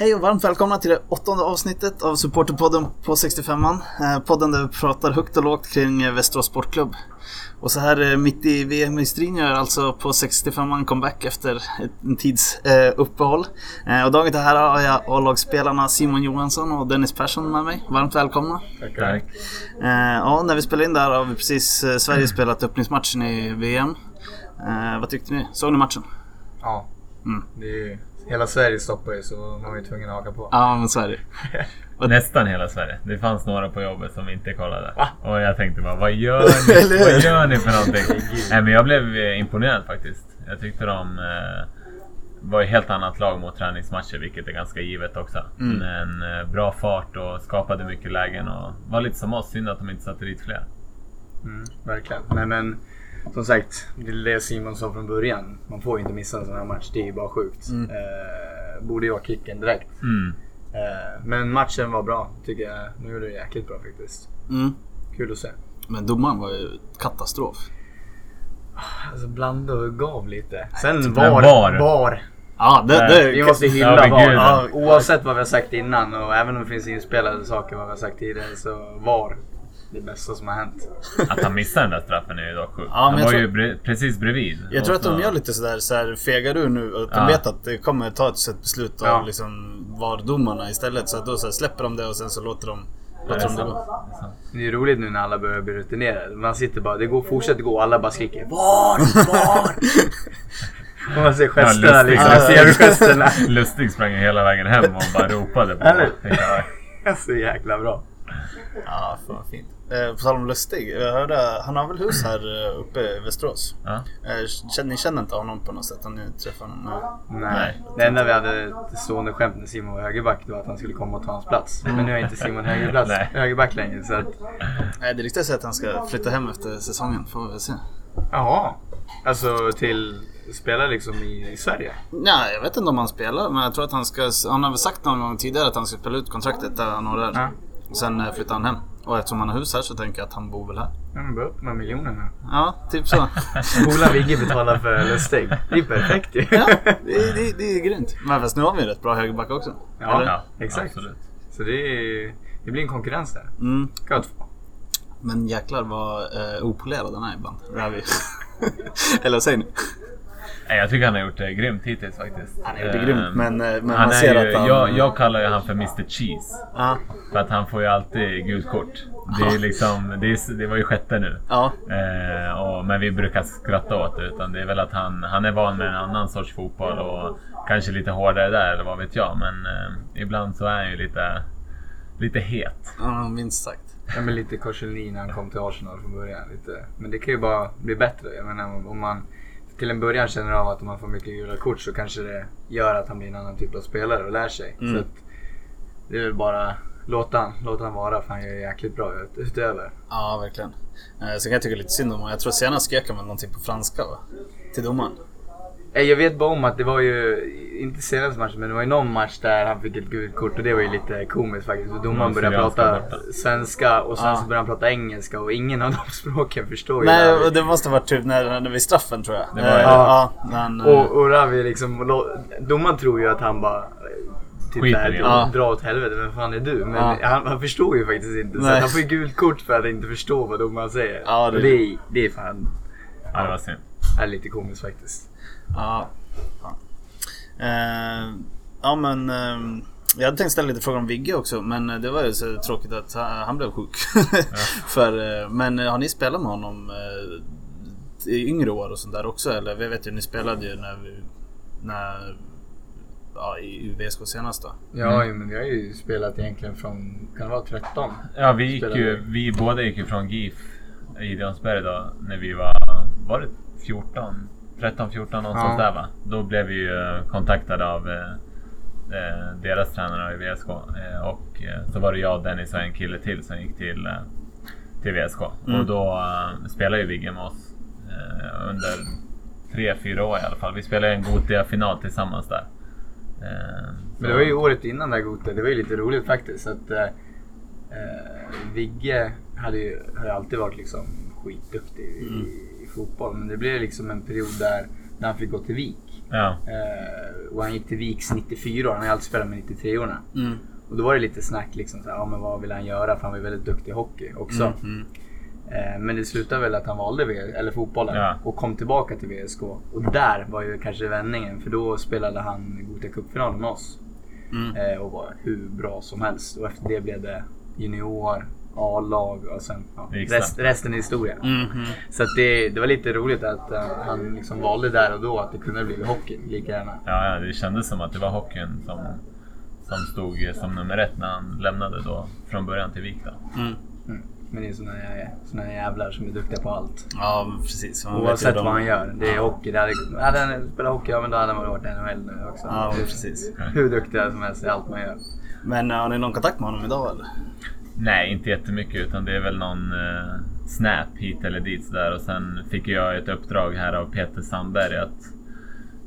Hej och varmt välkomna till det åttonde avsnittet av Supporterpodden på 65an. Eh, podden där vi pratar högt och lågt kring Västerås Sportklubb. Och så här eh, mitt i VM-hystrin gör alltså på 65an comeback efter en tids eh, uppehåll. Eh, och dagen här har jag A-lagsspelarna Simon Johansson och Dennis Persson med mig. Varmt välkomna. Tackar. Eh, ja, när vi spelade in där har vi precis eh, Sverige spelat öppningsmatchen i VM. Vad tyckte ni? Såg ni matchen? Ja. Mm. Det hela Sverige stoppar ju så man var ju tvungen att haka på. Ja, men så är det. Nästan hela Sverige. Det fanns några på jobbet som inte kollade. Va? Och jag tänkte bara, vad gör ni? vad gör ni för någonting? Nej, men jag blev eh, imponerad faktiskt. Jag tyckte de eh, var ett helt annat lag mot träningsmatcher, vilket är ganska givet också. Mm. Men eh, bra fart och skapade mycket lägen och var lite som oss. Synd att de inte satte dit fler. Mm, verkligen. Nej men som sagt, det är det Simon sa från början. Man får ju inte missa en sån här match. Det är ju bara sjukt. Mm. Eh, borde jag kicken direkt. Mm. Eh, men matchen var bra tycker jag. Nu gjorde det jäkligt bra faktiskt. Mm. Kul att se. Men domaren var ju katastrof. Alltså blanda och gav lite. Sen Men var, VAR. var. Ja, det, det, Vi måste hylla Ja, VAR. Ja, oavsett vad vi har sagt innan och även om det finns inspelade saker vad vi har sagt tidigare så VAR det bästa som har hänt. Att han missade den där straffen är ju dock sjukt. Ja, men han jag var tror- ju bre- precis bredvid. Jag tror att de gör lite sådär, så här, fegar ur nu att de Ja. vet att det kommer ta ett beslut av Ja. liksom VAR-domarna istället. Så att då så här, släpper de det och sen så låter de, det är de det. Det är roligt nu när alla börjar bli rutinerade. Man sitter bara, det går, fortsätter gå och alla bara skriker VAR! VAR! och man ser gesterna Ja, liksom. Ja, Ser du gesterna? Lustig sprang hela vägen hem och bara ropade på Eller? Ja. Så jäkla bra. Ja, fan fint. Eh, på tal om Lustig, jag hörde, han har väl hus här eh, uppe i Västerås? Ja. Eh, känner, ni känner inte honom på något sätt? Har ni träffat honom? Nej. Nej. Det enda vi hade ett stående skämt när Simon var högerback det var att han skulle komma och ta hans plats. Men nu är inte Simon högerplats, Nej. högerback längre så att... Nej, det ryktas att han ska flytta hem efter säsongen. Får vi väl se. Jaha. Alltså till spela liksom i, i Sverige? Nej, jag vet inte om han spelar, men jag tror att han ska... Han har väl sagt någon gång tidigare att han ska spela ut kontraktet där han har där. Ja. Sen eh, flyttar han hem. Och eftersom han har hus här så tänker jag att han bor väl här. Ja, men bara upp med miljonerna. Ja, typ så. Pola Vigge betalar för Lustig. Det är perfekt ju. ja, det, det, det är grymt. Men fast nu har vi en rätt bra högerback också. Ja. Ja, Exakt. Absolut. Så det, är, det blir en konkurrens där. Mm. Gött. Men jäklar vad eh, opolerad han är ibland. Ravi. Eller vad säger ni? Jag tycker han har gjort det grymt hittills faktiskt. Han är ju Ehm, grymt, men, eh, men han man ser ju, att han... jag, jag kallar ju han för Mr Cheese. Ja, För att han får ju alltid gult kort. Det, är liksom, det, är, det var ju sjätte nu. ja. Eh, och, men vi brukar skratta åt det. Utan det är väl att han, han är van med en annan sorts fotboll och kanske lite hårdare där eller vad vet jag. Men eh, ibland så är han ju lite, lite het. ja, minst sagt. Ja, men lite Korselny när han kom till Arsenal från början. Lite. Men det kan ju bara bli bättre. Jag menar om man till en början känner av att om man får mycket gula kort så kanske det gör att han blir en annan typ av spelare och lär sig. Mm. Så att det är väl bara låta han, låta han vara för han gör jäkligt bra ut, utöver. Ja, verkligen. Eh, Sen kan jag tycka lite synd om honom. Jag tror senast skrek han väl någonting på franska va? Till domaren. Eh, Jag vet bara om att det var ju, inte senaste matchen, men det var ju någon match där han fick ett gult kort och det var ju lite komiskt faktiskt. Domaren började prata svenska och sen Ja. så började han prata engelska och ingen av de språken förstår ju Nej, Ravi. och det måste ha varit typ när, när vi straffen tror jag. Det var Eh, det. ja, när han, eh, Och, och Ravi liksom, domaren tror ju att han bara typ Skiter där, det. Ja. dra åt helvete, vem fan är du? Men Ja. han, han förstår ju faktiskt inte. Så Nej. att han får ju gult kort för att inte förstå vad domaren säger. Ja, det- det, är, det är fan Ja, det var synd. är lite komiskt faktiskt. Ja. fan. Eh, ja men eh, jag hade tänkt ställa lite frågor om Vigge också men det var ju så tråkigt att han, han blev sjuk. För, eh, men eh, har ni spelat med honom i yngre år och sånt där också eller? Vi vet ju ni spelade ju när vi, när, ja, i VSK senast då. Ja, men vi har ju spelat egentligen från, kan det vara 13? Ja, vi gick Spelade ju, vi. båda gick ju från GIF i Gideonsberg då när vi var, var det 14? 13, 14 någonstans Ja. där va? Då blev vi ju eh, kontaktade av eh, eh, deras tränare i VSK. Eh, och eh, så var det jag, Dennis och en kille till som gick till, eh, till VSK. Mm. Och då eh, spelade ju Vigge med oss eh, under tre, fyra år i alla fall. Vi spelade en Gothia-final tillsammans där. Eh, Men det var ju året innan där Gothe. Det var ju lite roligt faktiskt. Att, Vigge hade ju, ju alltid varit liksom skitduktig i, Mm. Fotboll. Men det blev liksom en period där när han fick gå till Vik. Ja. Eh, och han gick till Viks 94 år. Han har alltid spelat med 93-orna. Mm. Och då var det lite snack liksom, så här, ja, men vad vill han göra? För han var väldigt duktig i hockey också. Mm. Mm. Eh, men det slutade väl att han valde v eller fotbollen Ja. och kom tillbaka till VSK. Och där var ju kanske vändningen för då spelade han Gothia Cup-finalen med oss. Mm. Eh, och var hur bra som helst. Och efter det blev det junior, A-lag och sen ja, rest, resten är historia. Mm. Mm. Så att det, det var lite roligt att eh, han liksom valde där och då att det kunde bli hockey lika gärna. Ja, ja, det kändes som att det var hockeyn som, som stod som nummer ett när han lämnade då från början till Vik. Då. Mm. Mm. Men det är såna, såna jävlar som är duktiga på allt. Ja, precis. Man Oavsett de- vad han gör. Det är hockey. Det hade, hade han spelat hockey, ja men då hade han varit NHL nu också. Ja, precis. Hur duktig som helst i allt man gör. Men eh, har ni någon kontakt med honom idag eller? Nej, inte jättemycket utan det är väl någon eh, snap hit eller dit sådär. Och sen fick jag ett uppdrag här av Peter Sandberg att,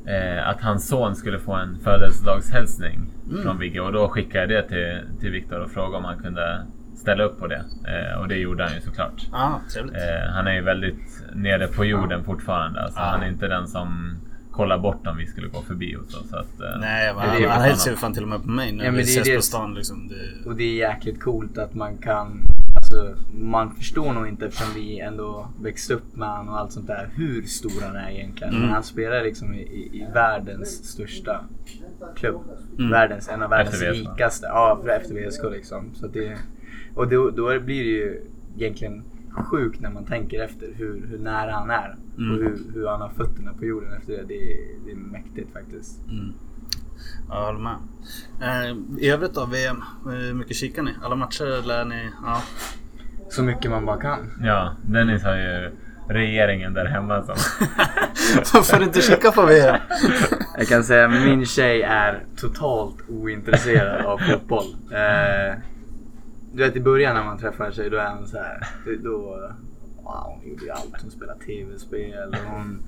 eh, att hans son skulle få en födelsedagshälsning från Vigge. Och då skickade jag det till, till Viktor och frågade om han kunde ställa upp på det. Eh, och det gjorde han ju såklart. Trevligt. Eh, han är ju väldigt nere på jorden fortfarande. Alltså, Ja. Han är inte den som kollar bort om vi skulle gå förbi och så. så att, eh, Nej, men det ju han fan hälsar ju honom. fan till och med på mig när Ja, vi ses det- på stan. Liksom. Det, Och det är jäkligt coolt att man kan... Alltså, man förstår nog inte eftersom vi ändå växte upp med honom och allt sånt där hur stor han är egentligen. Mm. Men han spelar liksom i, i, i världens största klubb. Mm. Världens, en av världens VSK. rikaste. Ja, för- efter VSK liksom. Så att det, och då, då blir det ju egentligen sjukt när man tänker efter hur, hur nära han är. Mm. Och hur, hur han har fötterna på jorden efter det. Det är, det är mäktigt faktiskt. mm. Ja, jag håller med. Eh, I övrigt då, VM. Hur mycket kikar ni? Alla matcher lär ni? Ja. Så mycket man bara kan. Ja, Dennis har ju regeringen där hemma som... Varför inte kika på VM? Jag kan säga att min tjej är totalt ointresserad av fotboll. Eh, du vet i början när man träffar en tjej då är hon så här. Då, wow, hon gjorde ju allt. Hon spelade tv-spel och hon,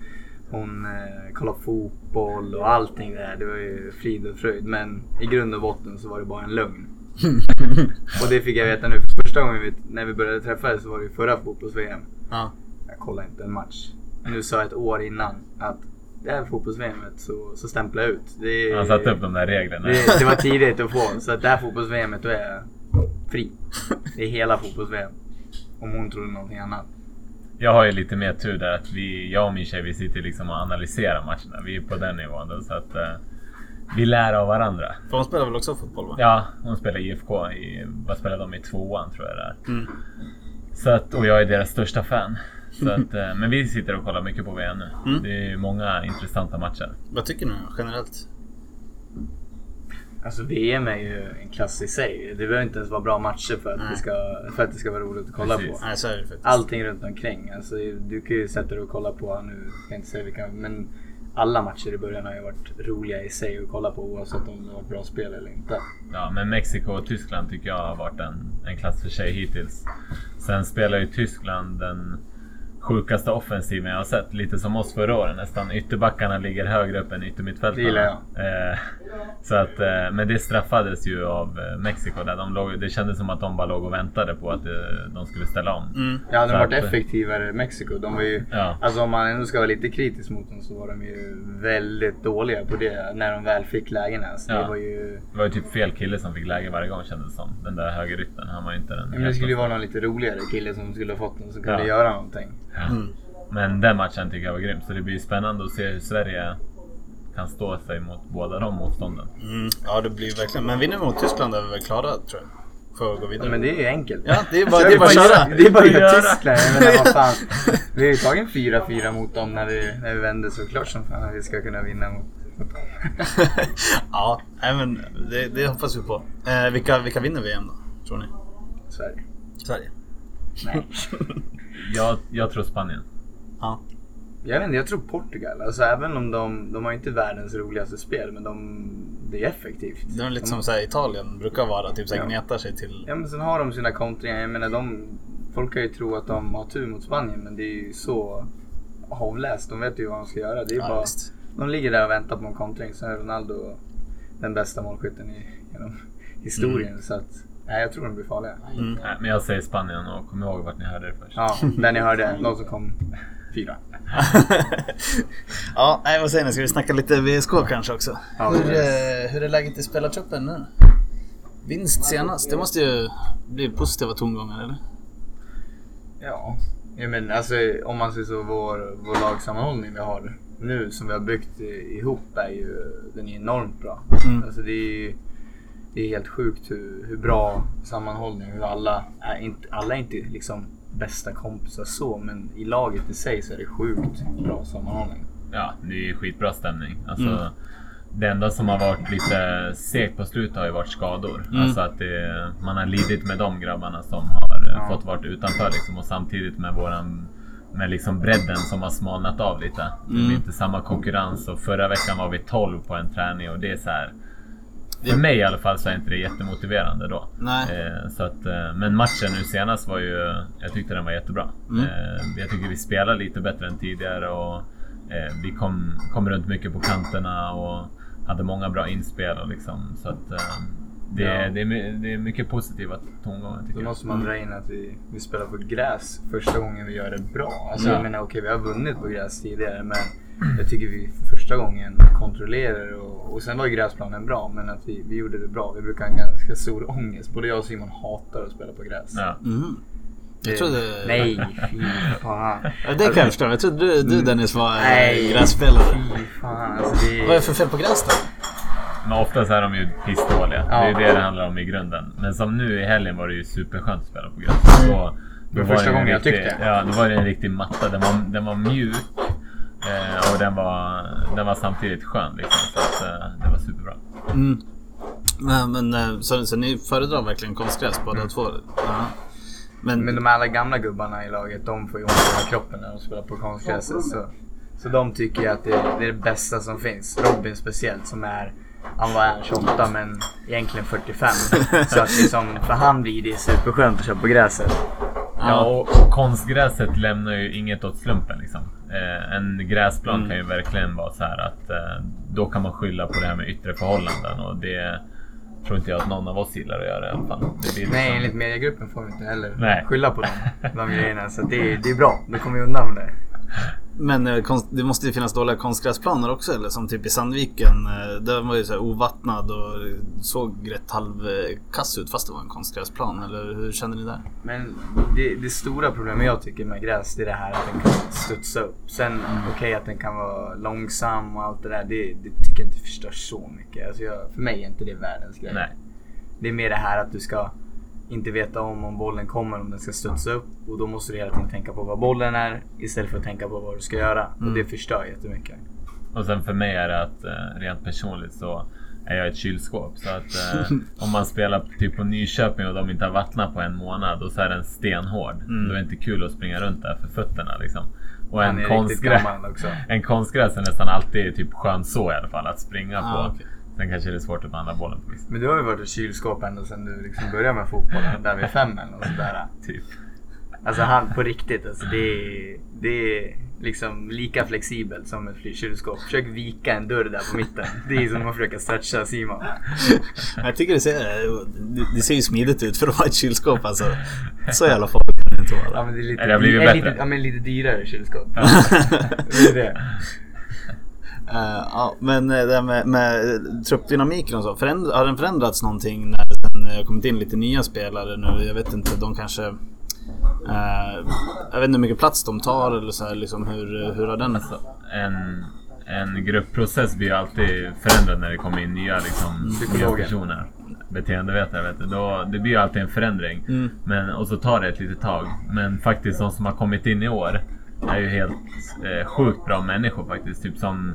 hon eh, kollade fotboll och allting det där. Det var ju frid och fröjd. Men i grund och botten så var det bara en lögn. Och det fick jag veta nu. För första gången vi, när vi började träffas så var det ju förra fotbolls-VM. Ja. Jag kollade inte en match. Nu sa jag ett år innan att det här fotbolls-VM så, så stämplar jag ut. Det, Han satte upp de där reglerna. det, det var tidigt att få. Så att det här fotbolls-VM då är jag fri. Det är hela fotbolls-VM. Om hon trodde någonting annat. Jag har ju lite mer tur där att vi, jag och min tjej, vi sitter liksom och analyserar matcherna. Vi är på den nivån då, så att eh, vi lär av varandra. För hon spelar väl också fotboll va? Ja, hon spelar IFK i, vad spelar de i tvåan tror jag det är. Mm. Så att, och jag är deras största fan. Så att, eh, men vi sitter och kollar mycket på VM nu. Mm. Det är ju många intressanta matcher. Vad tycker ni generellt? Alltså VM är ju en klass i sig. Det behöver inte ens vara bra matcher för att, Nej. det ska, för att det ska vara roligt att kolla Precis. på. Nej, så är det faktiskt. Allting runt omkring. Alltså, du kan ju sätta dig och kolla på, nu ska jag inte säga vilka, men alla matcher i början har ju varit roliga i sig att kolla på oavsett om det var ett bra spel eller inte. Ja, men Mexiko och Tyskland tycker jag har varit en, en klass för sig hittills. Sen spelar ju Tyskland den sjukaste offensiven jag har sett. Lite som oss förra året nästan. Ytterbackarna ligger högre upp än yttermittfältarna. Det. Eh, så att, eh, men det straffades ju av eh, Mexiko. Där de låg, det kändes som att de bara låg och väntade på att de skulle ställa om. Mm. Ja, hade de varit att- effektivare Mexiko. De var ju, Ja. alltså om man ändå ska vara lite kritisk mot dem så var de ju väldigt dåliga på det när de väl fick lägena. Så Ja. det var ju... Det var ju typ fel kille som fick läge varje gång kändes det som. Den där högerytten. Han var ju inte den Men det skulle ju vara någon lite roligare kille som skulle ha fått den som kunde Ja. göra någonting. Ja. Mm. Men den matchen tycker jag var grym. Så det blir spännande att se hur Sverige kan stå sig mot båda de motstånden. Mm. Ja, det blir verkligen. Men vinner vi mot Tyskland är vi väl klara tror jag. För att gå vidare. Men det är ju enkelt. Ja, det är bara, det är bara att köra. Det är bara att göra. Tyskland. Jag menar vad fan. Vi har ju tagit 4-4 mot dem när vi, när vi vände såklart som fan att vi ska kunna vinna mot, ja, nej, men det, det hoppas vi på. Eh, vilka, vilka vinner VM då? Tror ni? Sverige. Sverige? Nej. Jag, jag tror Spanien. Ja. Jag vet inte, jag tror Portugal. Alltså även om de, de har inte världens roligaste spel men de, det är effektivt. Det är lite de, som så här, Italien brukar vara. Typ så här, Ja. gnetar sig till... Ja men sen har de sina kontringar. Jag menar de, folk kan ju tro att de har tur mot Spanien men det är ju så avläst. De vet ju vad de ska göra. Det är Ja, bara, visst. de ligger där och väntar på en kontring. Sen är Ronaldo den bästa målskytten i, genom historien. Mm. Så att Nej, jag tror de blir farliga. Nej, men jag säger Spanien och kom ihåg vart ni hörde det först. Ja, där ni hörde. De som kom fyra. ja, nej, vad säger ni? Ska vi snacka lite VSK kanske också? Ja, hur, det eh, hur är läget i spelartruppen nu? Vinst senast, det måste ju bli positiva tongångar eller? Ja. ja men alltså, om man ser så, vår, vår lagsammanhållning vi har nu som vi har byggt ihop är ju den är enormt bra. Mm. Alltså, det är ju det är helt sjukt hur, hur bra sammanhållning, hur alla är inte, alla är inte liksom bästa kompisar så, men i laget i sig så är det sjukt bra sammanhållning. Ja, det är skitbra stämning. Alltså, Mm. Det enda som har varit lite segt på slutet har ju varit skador. Mm. Alltså att det, man har lidit med de grabbarna som har eh, Ja. fått varit utanför liksom, och samtidigt med våran med liksom bredden som har smalnat av lite. Det Mm. blir inte samma konkurrens och förra veckan var vi 12 på en träning och det är så här. För mig i alla fall så är inte det jättemotiverande då. Nej. Eh, så att, eh, men matchen nu senast var ju, jag tyckte den var jättebra. Mm. Eh, jag tycker vi spelar lite bättre än tidigare och eh, vi kom, kom runt mycket på kanterna och hade många bra inspel. Och liksom, så att, det, Ja. det, är, det är mycket positiva tongångar tycker Då jag. måste man dra in att vi, vi spelar på gräs första gången vi gör det bra. Alltså, Ja. Jag menar okej, vi har vunnit på gräs tidigare men jag tycker vi för första gången kontrollerar och, och sen var ju gräsplanen bra men att vi, vi gjorde det bra. Vi brukar ha en ganska stor ångest. Både jag och Simon hatar att spela på gräs. Ja. Mm. Jag trodde... Nej, fy fan. Det kan jag förstå. Jag trodde du, du Dennis var eh, Nej, grässpelare. Fy fan. Alltså, det Vad är det för fel på gräs då? Men oftast är de ju pissdåliga. Ja. Det är ju det det handlar om i grunden. Men som nu i helgen var det ju superskönt att spela på gräs. Då, då Det var första gången jag riktig, tyckte. Ja, då var det en riktig matta. Den var, den var mjuk. Eh, och den var, den var samtidigt skön liksom. Så att, eh, det var superbra. Mm. Men, men eh, så, så ni föredrar verkligen konstgräs båda två? Ja. Men, Men de alla gamla gubbarna i laget, de får ju ont i hela kroppen när de spelar på konstgräset. Så, så de tycker ju att det, det är det bästa som finns. Robin speciellt som är, han var en 28 men egentligen 45. Så att liksom, för han blir det superskönt att köra på gräset. Ja, och, och konstgräset lämnar ju inget åt slumpen. Liksom. Eh, en gräsplan Mm. kan ju verkligen vara så här att eh, då kan man skylla på det här med yttre förhållanden. Och det tror inte jag att någon av oss gillar att göra i alla fall. Liksom, Nej, enligt mediegruppen får vi inte heller Nej. skylla på dem, de grejerna. Så det, det är bra, då kommer vi undan med det. Men eh, det måste ju finnas dåliga konstgräsplaner också eller? Som typ i Sandviken. eh, Den var ju så ovattnad och såg rätt halvkass ut fast det var en konstgräsplan. Eller hur kände ni där? Men det, det stora problemet jag tycker med gräs det är det här att den kan studsa upp. Sen okej att den kan vara långsam och allt det där. Det, det tycker jag inte förstör så mycket. Alltså jag, för mig är inte det världens grej. Nej. Det är mer det här att du ska inte veta om om bollen kommer, om den ska studsa upp. Och då måste du hela tiden tänka på vad bollen är istället för att tänka på vad du ska göra. Och det förstör jättemycket. Och sen för mig är det att eh, rent personligt så är jag ett kylskåp. Så att eh, om man spelar typ på Nyköping och de inte har vattnat på en månad och så är den stenhård. Mm. Då är det inte kul att springa runt där för fötterna liksom. Och en, konstgräs, en konstgräs är nästan alltid typ skön så i alla fall att springa Ah, på. okej. Sen kanske det är svårt att behandla bollen på vissa. Men du har ju varit ett kylskåp ända sedan du liksom började med fotbollen. Där vid fem eller något sådär. Typ. Alltså han på riktigt, alltså det är, det är liksom lika flexibelt som ett kylskåp. Försök vika en dörr där på mitten. Det är som att försöka stretcha Simon. Jag tycker det ser, det, ser ju smidigt ut för att vara ett kylskåp alltså. Så jävla farligt kan det inte Ja vara. men det är lite, Det lite, ja, men lite dyrare kylskåp. det är det. Eh, ja, men eh, det här med, med truppdynamiken och så. Föränd, har den förändrats någonting när sen det har kommit in lite nya spelare nu? Jag vet inte, de kanske... eh, jag vet inte hur mycket plats de tar eller så här, liksom hur, hur har den... Alltså, en, en gruppprocess blir ju alltid förändrad när det kommer in nya, liksom, nya Psykologer. personer. Beteendevetare vet du. Då, det blir ju alltid en förändring. Mm. Men, och så tar det ett litet tag. Men faktiskt de som har kommit in i år är ju helt eh, sjukt bra människor faktiskt. Typ som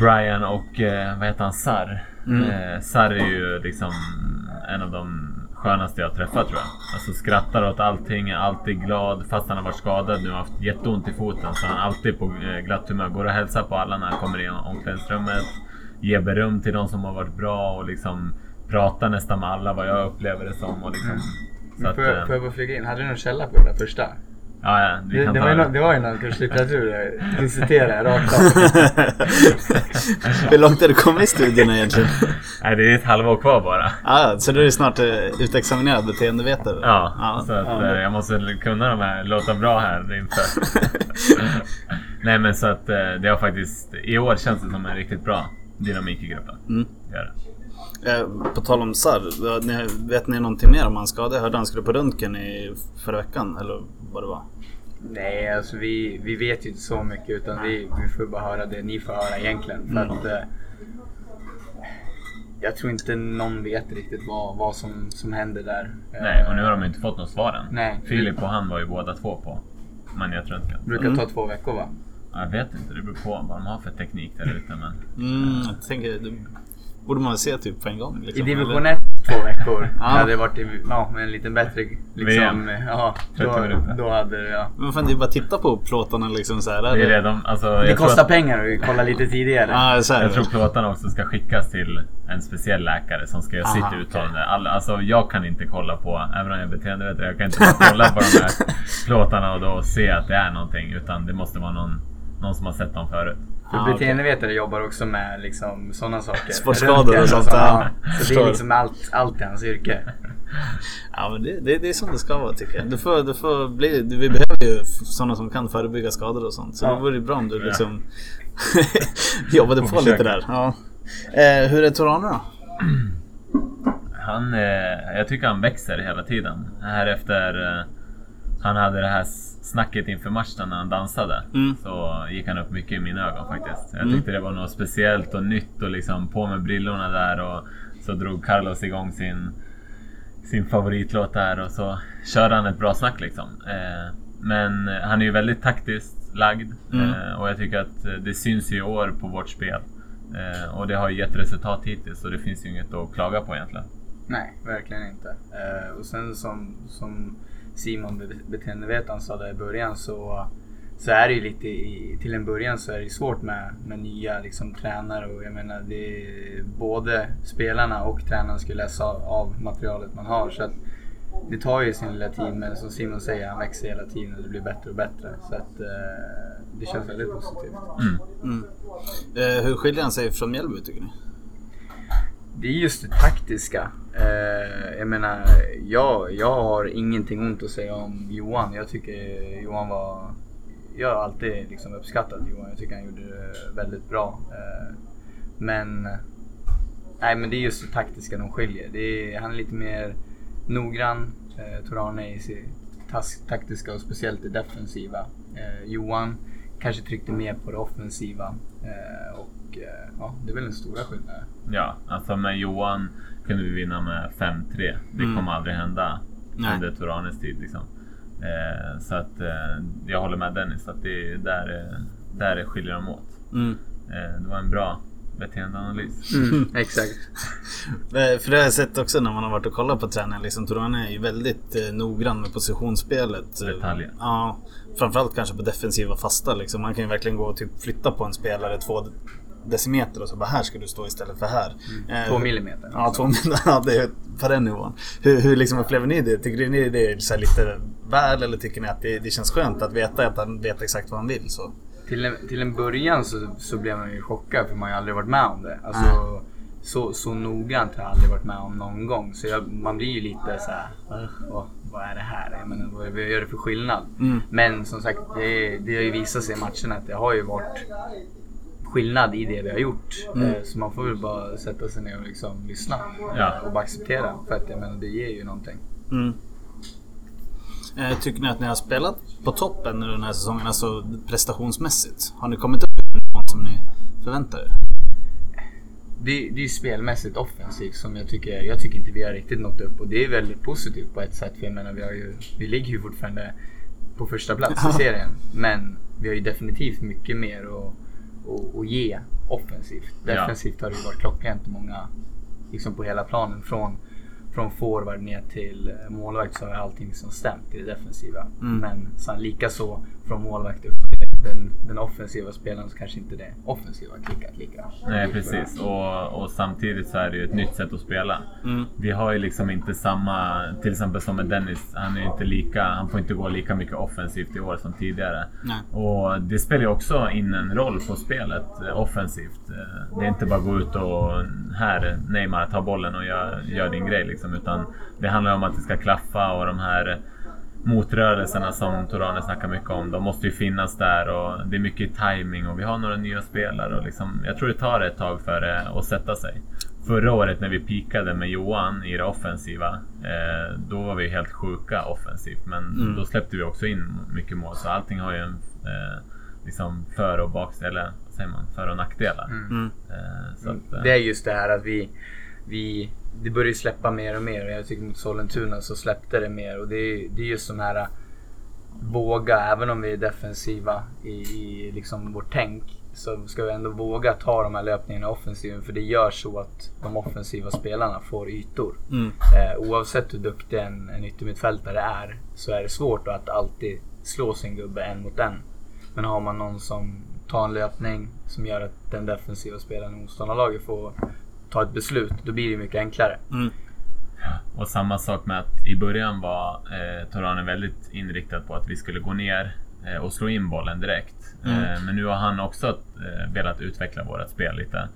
Brian och eh, vad heter han? Sarr. Mm. Eh, Sarr är ju liksom en av de skönaste jag träffat tror jag. Alltså skrattar åt allting, är alltid glad fast han har varit skadad nu och haft jätteont i foten. Så han är alltid på eh, glatt humör. Går och hälsar på alla när han kommer in i omklädningsrummet. Ger beröm till de som har varit bra och liksom pratar nästan med alla vad jag upplever det som. Och liksom, så Men att, får, jag, eh, får jag bara flika in, hade du någon källa på det där första? Ja, ja, vi Det, kan det, ta var ju det. det var ju någon kurslitteratur där. Du citerar rakt av. Hur långt har du kommit i studierna egentligen? Nej, det är ett halvår kvar bara. Ah, så du är snart eh, utexaminerad beteendevetare? Ja, så att, ja. eh, jag måste kunna de här, låta bra här inför. Nej men så att eh, det har faktiskt, i år känns det som en riktigt bra dynamik i gruppen. Mm. Det gör det. Eh, På tal om Sarr, ni- vet ni någonting mer om hans skada? Jag hörde han skulle på röntgen i förra veckan, eller vad det var. Nej, alltså vi, vi vet ju inte så mycket utan vi, vi får bara höra det ni får höra egentligen. För Mm. att, eh, jag tror inte någon vet riktigt vad, vad som, som händer där. Nej, och nu Eh, har de inte fått något svar än. Nej. Filip och han var ju båda två på manyetröntgen. brukar Mm. ta två veckor va? Jag vet inte, det beror på vad de har för teknik där ute. Men Mm, jag tänker, det borde man se typ på en gång. I Liksom, division eller? 1 två veckor. Ja. Hade det varit i, ja, med en liten bättre liksom, VM. Ja, 30 då, då hade ja. Men fan, det är bara att titta på plåtarna liksom så här. det är det de, alltså, Det kostar att, pengar att kolla lite tidigare. Här. jag tror plåtarna också ska skickas till en speciell läkare som ska göra Aha, sitt uttalande. All, alltså, jag kan inte kolla på, även om jag är beteendevetare, jag kan inte kolla på de här plåtarna och då se att det är någonting. Utan det måste vara någon, någon som har sett dem förut. För Ah, beteendevetare jobbar också med liksom, sådana saker. Sportskador och sånt, ja. Så det är liksom allt, allt i hans yrke. Ja men det, det, det är som det ska vara tycker jag. Du får, du får bli, du, vi behöver ju sådana som kan förebygga skador och sånt. Så Ja. det vore ju bra om du Ja. liksom jobbade på försöka. lite där. Ja. Eh, hur är Torane då? Han, eh, jag tycker han växer hela tiden. Här efter eh, han hade det här snacket inför matchen när han dansade. Mm. Så gick han upp mycket i mina ögon faktiskt. Jag Mm. tyckte det var något speciellt och nytt och liksom på med brillorna där och så drog Carlos igång sin, sin favoritlåt där och så körde han ett bra snack liksom. Eh, men han är ju väldigt taktiskt lagd Mm. eh, och jag tycker att det syns ju i år på vårt spel. Eh, och det har ju gett resultat hittills och det finns ju inget att klaga på egentligen. Nej, verkligen inte. Och sen som, som Simon beteendevetaren sa där i början så, så är det ju lite i, till en början så är det ju svårt med, med nya liksom, tränare och jag menar det är både spelarna och tränaren ska läsa av, av materialet man har. Så att det tar ju sin lilla tid men som Simon säger, han växer hela tiden och det blir bättre och bättre. Så att eh, det känns väldigt positivt. Mm. Mm. Eh, hur skiljer han sig från Mjällby tycker ni? Det är just det taktiska. Eh, jag menar, jag, jag har ingenting ont att säga om Johan. Jag tycker Johan var... Jag har alltid liksom uppskattat Johan. Jag tycker han gjorde det väldigt bra. Eh, men... Nej men det är just det taktiska de skiljer. Det är, han är lite mer noggrann, eh, Torane i sitt tas- taktiska och speciellt det defensiva. Eh, Johan kanske tryckte mer på det offensiva. Eh, och eh, ja, det är väl den stora skillnaden. Ja, alltså med Johan kunde vi vinna med 5-3. Det Mm. kommer aldrig hända Nej. under Toranes tid. Liksom. Eh, så att eh, jag håller med Dennis, att det är där, där det skiljer dem åt. Mm. Eh, det var en bra beteendeanalys. Mm, exakt. För det har jag sett också när man har varit och kollat på träningen. Liksom, Torane är ju väldigt eh, noggrann med positionsspelet. Detaljer. Ja, framförallt kanske på defensiva fasta. Liksom. Man kan ju verkligen gå och typ flytta på en spelare två decimeter och så bara här ska du stå istället för här. Eh, Två millimeter. Ja, två millimeter. Ja, det är på den nivån. Hur, hur liksom upplever ni det? Tycker ni det är lite väl eller tycker ni att det, det känns skönt att veta att han vet exakt vad han vill? Så? Till, en, till en början så, så blev man ju chockad för man har ju aldrig varit med om det. Alltså, så, så noggrant har jag aldrig varit med om någon gång. Så jag, man blir ju lite så här, "Ugh, vad, är det här? Jag menar, vad, vad gör det för skillnad? Mm. Men som sagt, det, det har ju visat sig i matcherna att det har ju varit skillnad i det vi har gjort. Mm. Eh, Så man får väl bara sätta sig ner och liksom lyssna. Ja. Och bara acceptera. För att jag menar, det ger ju någonting. Mm. Eh, tycker ni att ni har spelat på topp under den här säsongen? Alltså prestationsmässigt? Har ni kommit upp i nivån som ni förväntar er? Det, det är spelmässigt offensivt som jag tycker, jag tycker inte vi har riktigt nått upp och det är väldigt positivt på ett sätt för jag menar vi, har ju, vi ligger ju fortfarande på första plats i serien men vi har ju definitivt mycket mer att, att, att ge offensivt. Defensivt har det ju varit klockrent många, liksom på hela planen från från forward ner till eh, målvakt så har allting liksom stämt i det defensiva. Mm. Men sen likaså från målvakt upp den, den offensiva spelaren så kanske inte det offensiva klickat lika. Nej precis och, och samtidigt så är det ju ett nytt sätt att spela. Mm. Vi har ju liksom inte samma, till exempel som med Dennis, han är ju inte lika, han får inte gå lika mycket offensivt i år som tidigare. Nej. Och det spelar ju också in en roll på spelet eh, offensivt. Eh, Det är inte bara gå ut och här Neymar, ta bollen och gör, gör din grej liksom. Utan det handlar om att det ska klaffa och de här motrörelserna som Torane snackar mycket om. De måste ju finnas där och det är mycket timing och vi har några nya spelare. Och liksom, jag tror det tar ett tag för det att sätta sig. Förra året när vi pikade med Johan i det offensiva, eh, då var vi helt sjuka offensivt. Men Mm. då släppte vi också in mycket mål. Så allting har ju en eh, liksom för och eller vad säger man, för och nackdelar. Mm. Eh, så att, eh, Det är just det här att vi, vi det börjar ju släppa mer och mer jag tycker mot Sollentuna så släppte det mer och det är, det är just de här våga, även om vi är defensiva i, i liksom vårt tänk så ska vi ändå våga ta de här löpningarna i offensiven för det gör så att de offensiva spelarna får ytor. Mm. Eh, oavsett hur duktig en, en yttermittfältare är så är det svårt att alltid slå sin gubbe en mot en. Men har man någon som tar en löpning som gör att den defensiva spelaren i motståndarlaget får ta ett beslut, då blir det mycket enklare. Mm. Och samma sak med att i början var eh, Torane väldigt inriktad på att vi skulle gå ner eh, och slå in bollen direkt. Mm. Eh, men nu har han också eh, velat utveckla vårt spel lite.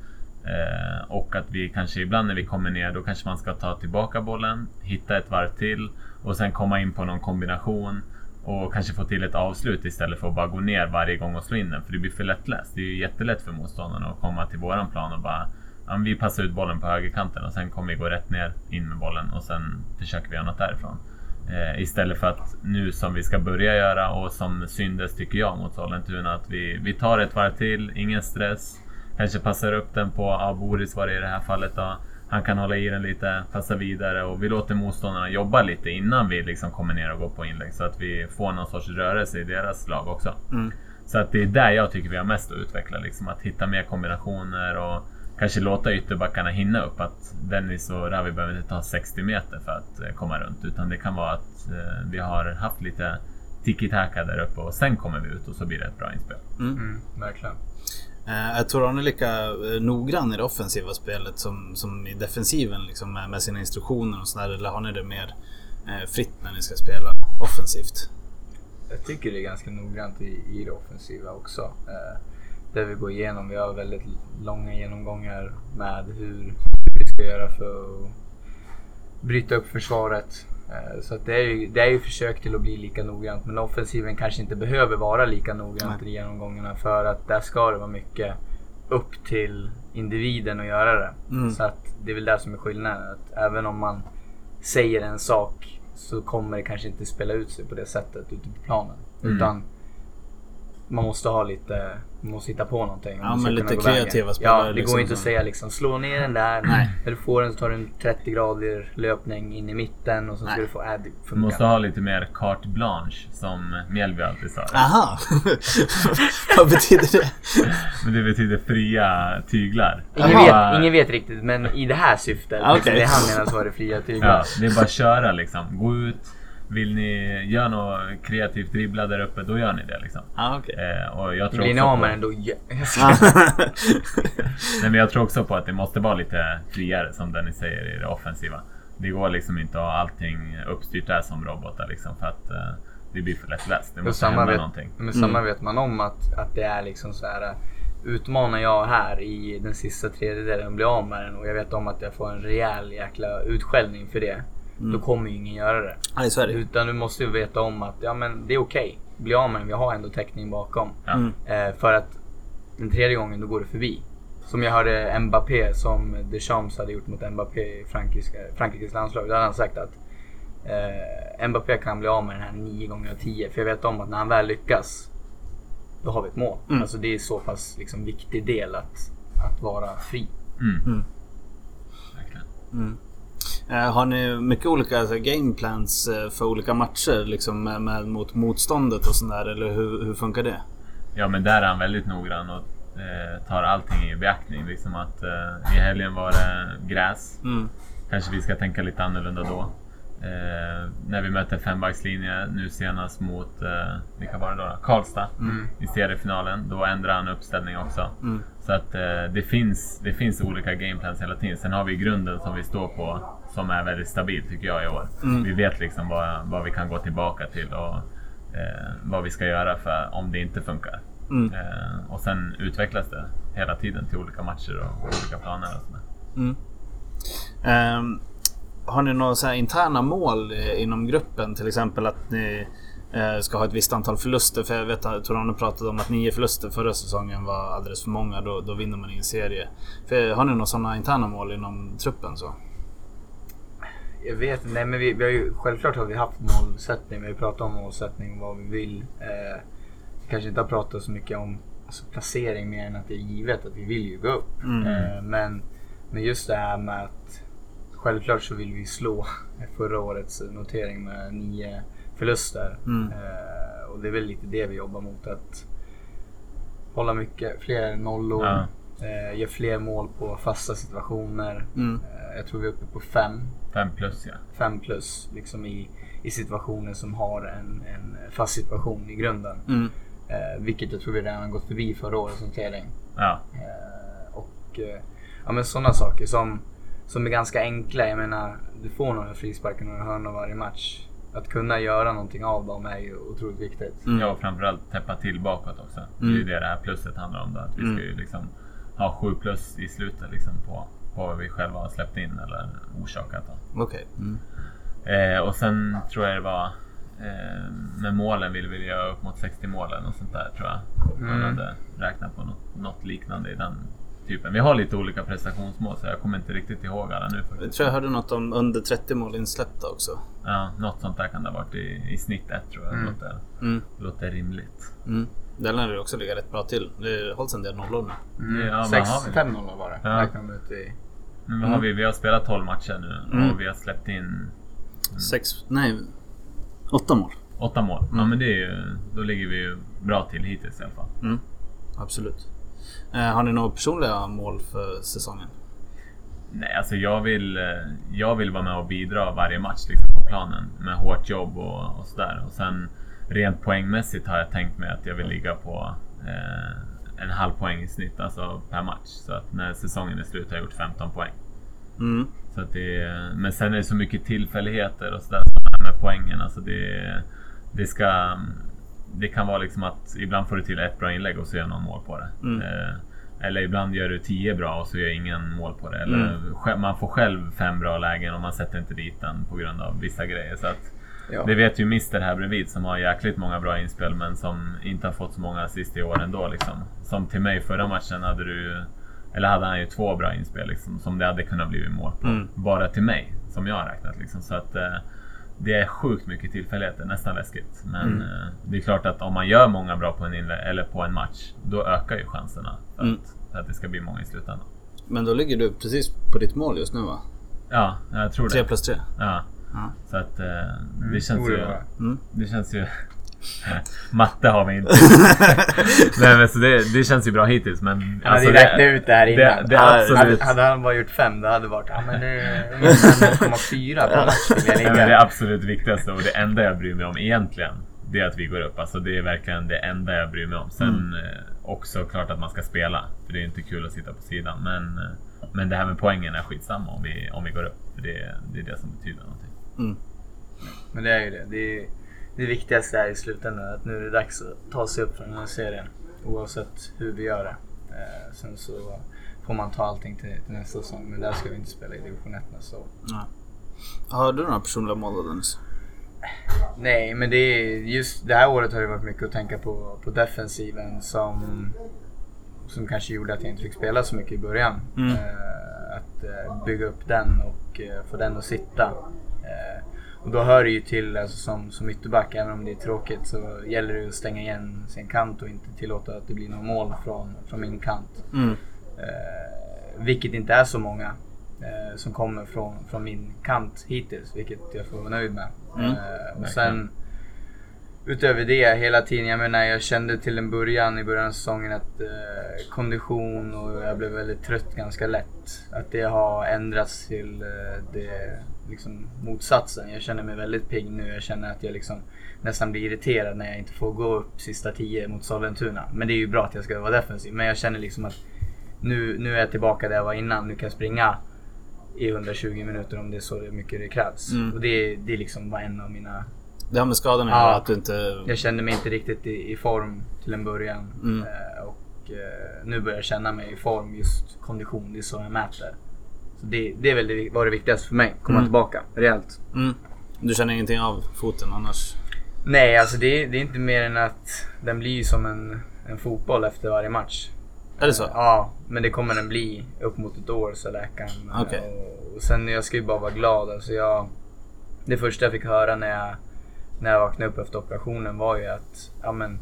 Eh, och att vi kanske ibland när vi kommer ner, då kanske man ska ta tillbaka bollen, hitta ett varv till och sen komma in på någon kombination och kanske få till ett avslut istället för att bara gå ner varje gång och slå in den. För det blir för lättläst. Det är ju jättelätt för motståndarna att komma till våran plan och bara ja, vi passar ut bollen på högerkanten och sen kommer vi gå rätt ner in med bollen och sen försöker vi göra något därifrån. Eh, istället för att nu som vi ska börja göra och som syndes tycker jag mot Sollentuna att vi, vi tar ett varv till, ingen stress. Kanske passar upp den på ja, Boris var det i det här fallet då. Han kan hålla i den lite, passa vidare och vi låter motståndarna jobba lite innan vi liksom kommer ner och går på inlägg så att vi får någon sorts rörelse i deras lag också. Mm. Så att det är där jag tycker vi har mest att utveckla. Liksom, att hitta mer kombinationer och kanske låta ytterbackarna hinna upp. Att Dennis och Ravi behöver inte ta 60 meter för att eh, komma runt. Utan det kan vara att eh, vi har haft lite tiki-taka där uppe och sen kommer vi ut och så blir det ett bra inspel. Mm, verkligen. Eh, Är Torane lika eh, noggrann i det offensiva spelet som, som i defensiven liksom med, med sina instruktioner och sådär? Eller har ni det mer fritt när ni ska spela offensivt? Jag tycker det är ganska noggrant i, i det offensiva också. Eh, där vi går igenom, vi har väldigt långa genomgångar med hur vi ska göra för att bryta upp försvaret. Eh, så att det, är ju, det är ju försök till att bli lika noggrant. Men offensiven kanske inte behöver vara lika noggrant Nej. i genomgångarna för att där ska det vara mycket upp till individen att göra det. Mm. Så att det är väl det som är skillnaden. Att även om man säger en sak så kommer det kanske inte spela ut sig på det sättet ute på planen. Mm. Utan man måste ha lite, man måste hitta på någonting. Ja, men lite kreativa spelare, Ja, det liksom, går inte att säga liksom slå ner den där. Nej. När du får den så tar du en 30 grader löpning in i mitten och så ska du få, äh, det Du måste ha lite mer carte blanche som Mjällby alltid sa. Aha! Vad betyder det? Men det betyder fria tyglar. Ingen vet, ingen vet riktigt men i det här syftet, Ah, liksom, det han menar så är det fria tyglar. Ja, det är bara att köra liksom. Gå ut. Vill ni göra något kreativt dribbla där uppe, då gör ni det liksom. Ah, okej. Eh, och jag tror Blir ni av med den då... Nej, men jag tror också på att det måste vara lite friare som Dennis säger i det offensiva. Det går liksom inte att ha allting uppstyrt där som robotar liksom för att eh, det blir för lättläst. Det Och måste samma hända vet, någonting. men samma Mm. vet man om att, att det är liksom så här. Utmanar jag här i den sista tredjedelen och blir av med den och jag vet om att jag får en rejäl jäkla utskällning för det. Mm. Då kommer ju ingen göra det. Nej, så är det. Utan du måste ju veta om att ja, men det är okej. Bli av med den, vi har ändå täckning bakom. Ja. Mm. Eh, för att den tredje gången då går det förbi. Som jag hörde Mbappé som Deschamps hade gjort mot Mbappé i Frankrike, Frankrikes landslag. Då hade han sagt att eh, Mbappé kan bli av med den här nio gånger av tio. För jag vet om att när han väl lyckas, då har vi ett mål. Mm. Alltså det är så pass liksom, viktig del att, att vara fri. Mm. Mm. Mm. Eh, har ni mycket olika alltså, gameplans eh, för olika matcher liksom, med, med, mot motståndet och sådär? Eller hur, hur funkar det? Ja men där är han väldigt noggrann och eh, tar allting i beaktning. Liksom att eh, i helgen var det gräs. Mm. Kanske vi ska tänka lite annorlunda då. Eh, när vi mötte fembackslinje nu senast mot, eh, vilka var det då? Karlstad i seriefinalen. Då ändrade han uppställning också. Mm. Så att eh, det, finns, det finns olika gameplans hela tiden. Sen har vi grunden som vi står på som är väldigt stabil tycker jag i år. Mm. Vi vet liksom vad, vad vi kan gå tillbaka till och eh, vad vi ska göra för om det inte funkar. Mm. Eh, och sen utvecklas det hela tiden till olika matcher och olika planer och sådär. Mm. Ehm, har ni några interna mål eh, inom gruppen? Till exempel att ni ska ha ett visst antal förluster. För jag vet att Torano pratade om att nio förluster förra säsongen var alldeles för många. Då, då vinner man ingen serie. För, har ni några sådana interna mål inom truppen? Så? Jag vet inte, nej men vi, vi har ju, självklart har vi haft målsättning. Vi har pratat om målsättning, vad vi vill. Eh, vi kanske inte har pratat så mycket om alltså, placering mer än att det är givet att vi vill ju gå upp. Mm. Eh, men, men just det här med att självklart så vill vi slå förra årets notering med nio förluster. Mm. Eh, och det är väl lite det vi jobbar mot. Att hålla mycket fler nollor. Ja. Eh, göra fler mål på fasta situationer. Mm. Eh, jag tror vi är uppe på fem Fem plus ja. 5 plus liksom i, i situationer som har en, en fast situation i grunden. Mm. Eh, vilket jag tror vi redan har gått förbi förra årets notering. ja. Eh, och eh, ja, men sådana saker som, som är ganska enkla. Jag menar, du får några frisparkar och några hörnor varje match. Att kunna göra någonting av dem är ju otroligt viktigt. Mm. Ja, och framförallt täppa till bakåt också. Det är ju det det här plusset handlar om. Då, att vi Mm. ska ju liksom ha sju plus i slutet liksom på, på vad vi själva har släppt in eller orsakat. Okej. Mm. Eh, och sen tror jag det var eh, med målen vill vi göra upp mot 60 målen och sånt där tror jag. Man Mm. hade räknat på något, något liknande i den typen. Vi har lite olika prestationsmål så jag kommer inte riktigt ihåg alla nu. Jag tror jag hörde något om under 30 mål insläppta också. Ja, något sånt där kan det ha varit i, i snitt ett tror jag. Mm. Låter, Mm. låter rimligt. Mm. Där lär det också ligga rätt bra till. Det hålls en del nollor nu. Mm, ja, Sex, fem nollor var det. Ja. Räknar de ut i. Men vad har vi? Vi har spelat 12 matcher nu Mm. och vi har släppt in Sex... Nej. Åtta mål. åtta mål. Ja men det är ju, då ligger vi ju bra till hittills i alla fall. Mm. Absolut. Eh, har ni några personliga mål för säsongen? Nej, alltså jag vill, eh, jag vill vara med och bidra varje match liksom, på planen med hårt jobb och, och sådär. Och sen rent poängmässigt har jag tänkt mig att jag vill ligga på eh, en halv poäng i snitt alltså per match. Så att när säsongen är slut har jag gjort 15 poäng. Mm. Så att det men sen är det så mycket tillfälligheter och sådär med poängen. Alltså det, det ska... Det kan vara liksom att ibland får du till ett bra inlägg och så gör någon mål på det. Mm. Eh, eller ibland gör du tio bra och så gör ingen mål på det. Eller Mm. man får själv fem bra lägen och man sätter inte dit den på grund av vissa grejer. Så att, Ja. Det vet ju Mister här bredvid som har jäkligt många bra inspel men som inte har fått så många assist i år ändå. Liksom. Som till mig förra matchen hade du eller hade han ju två bra inspel liksom, som det hade kunnat bli mål på. Mm. Bara till mig, som jag har räknat. Liksom. Så att, eh, det är sjukt mycket tillfälligheter, nästan läskigt. Men Mm. eh, det är klart att om man gör många bra på en, inlä- eller på en match, då ökar ju chanserna för, Mm. att, för att det ska bli många i slutändan. Men då ligger du precis på ditt mål just nu va? Ja, jag tror 3 det. plus 3. Ja. Ja. Så att eh, det känns borde ju... Mm. Det känns ju... Matte har vi inte. Nej men så det, det känns ju bra hittills men... Han hade alltså, ju räknat ut det här innan. Det, det absolut... Hade, hade han bara gjort fem då hade det varit ja, men ungefär 0,4 per match vill jag Nej, men det absolut viktigaste och det enda jag bryr mig om egentligen det är att vi går upp. Alltså det är verkligen det enda jag bryr mig om. Sen Mm. eh, också klart att man ska spela. För det är inte kul att sitta på sidan. Men, eh, men det här med poängen är skitsamma om vi, om vi går upp. För det, det är det som betyder någonting. Mm. Men det är ju det. Det, är, det viktigaste är i slutändan att nu är det dags att ta sig upp från den här serien. Oavsett hur vi gör det. Eh, sen så får man ta allting till, till nästa säsong. Men där ska vi inte spela i division 1 nästa år. Ja. Har du några personliga mål då Dennis? Nej, men det är just det här året har det varit mycket att tänka på, på defensiven som, som kanske gjorde att jag inte fick spela så mycket i början. Mm. Eh, att eh, bygga upp den och eh, få den att sitta. Eh, och då hör det ju till, alltså, som, som ytterback, även om det är tråkigt, så gäller det att stänga igen sin kant och inte tillåta att det blir något mål från, från min kant. Mm. Eh, vilket inte är så många eh, som kommer från, från min kant hittills, vilket jag får vara nöjd med. Mm, Eh, och sen utöver det hela tiden, jag menar jag kände till en början i början av säsongen att eh, kondition och jag blev väldigt trött ganska lätt. Att det har ändrats till eh, det liksom motsatsen. Jag känner mig väldigt pigg nu. Jag känner att jag liksom nästan blir irriterad när jag inte får gå upp sista tio mot Sollentuna. Men det är ju bra att jag ska vara defensiv. Men jag känner liksom att nu, nu är jag tillbaka där jag var innan. Nu kan jag springa i 120 minuter om det är så mycket det krävs. Mm. Och det, det liksom var en av mina... Det har med skadorna att Ja. göra, att du inte... Jag kände mig inte riktigt i, i form till en början. Mm. Eh, och eh, nu börjar jag känna mig i form, just kondition. Det är så jag mäter. Så det, det är väl det, var det viktigaste för mig. Komma Mm. tillbaka rejält. Mm. Du känner ingenting av foten annars? Nej, alltså det, det är inte mer än att den blir som en, en fotboll efter varje match. Är det så? Ja, men det kommer den bli upp mot ett år så läkaren. eh, Okej. Och, och sen jag ska ju bara vara glad. Alltså jag, det första jag fick höra när jag, när jag vaknade upp efter operationen var ju att ja, men,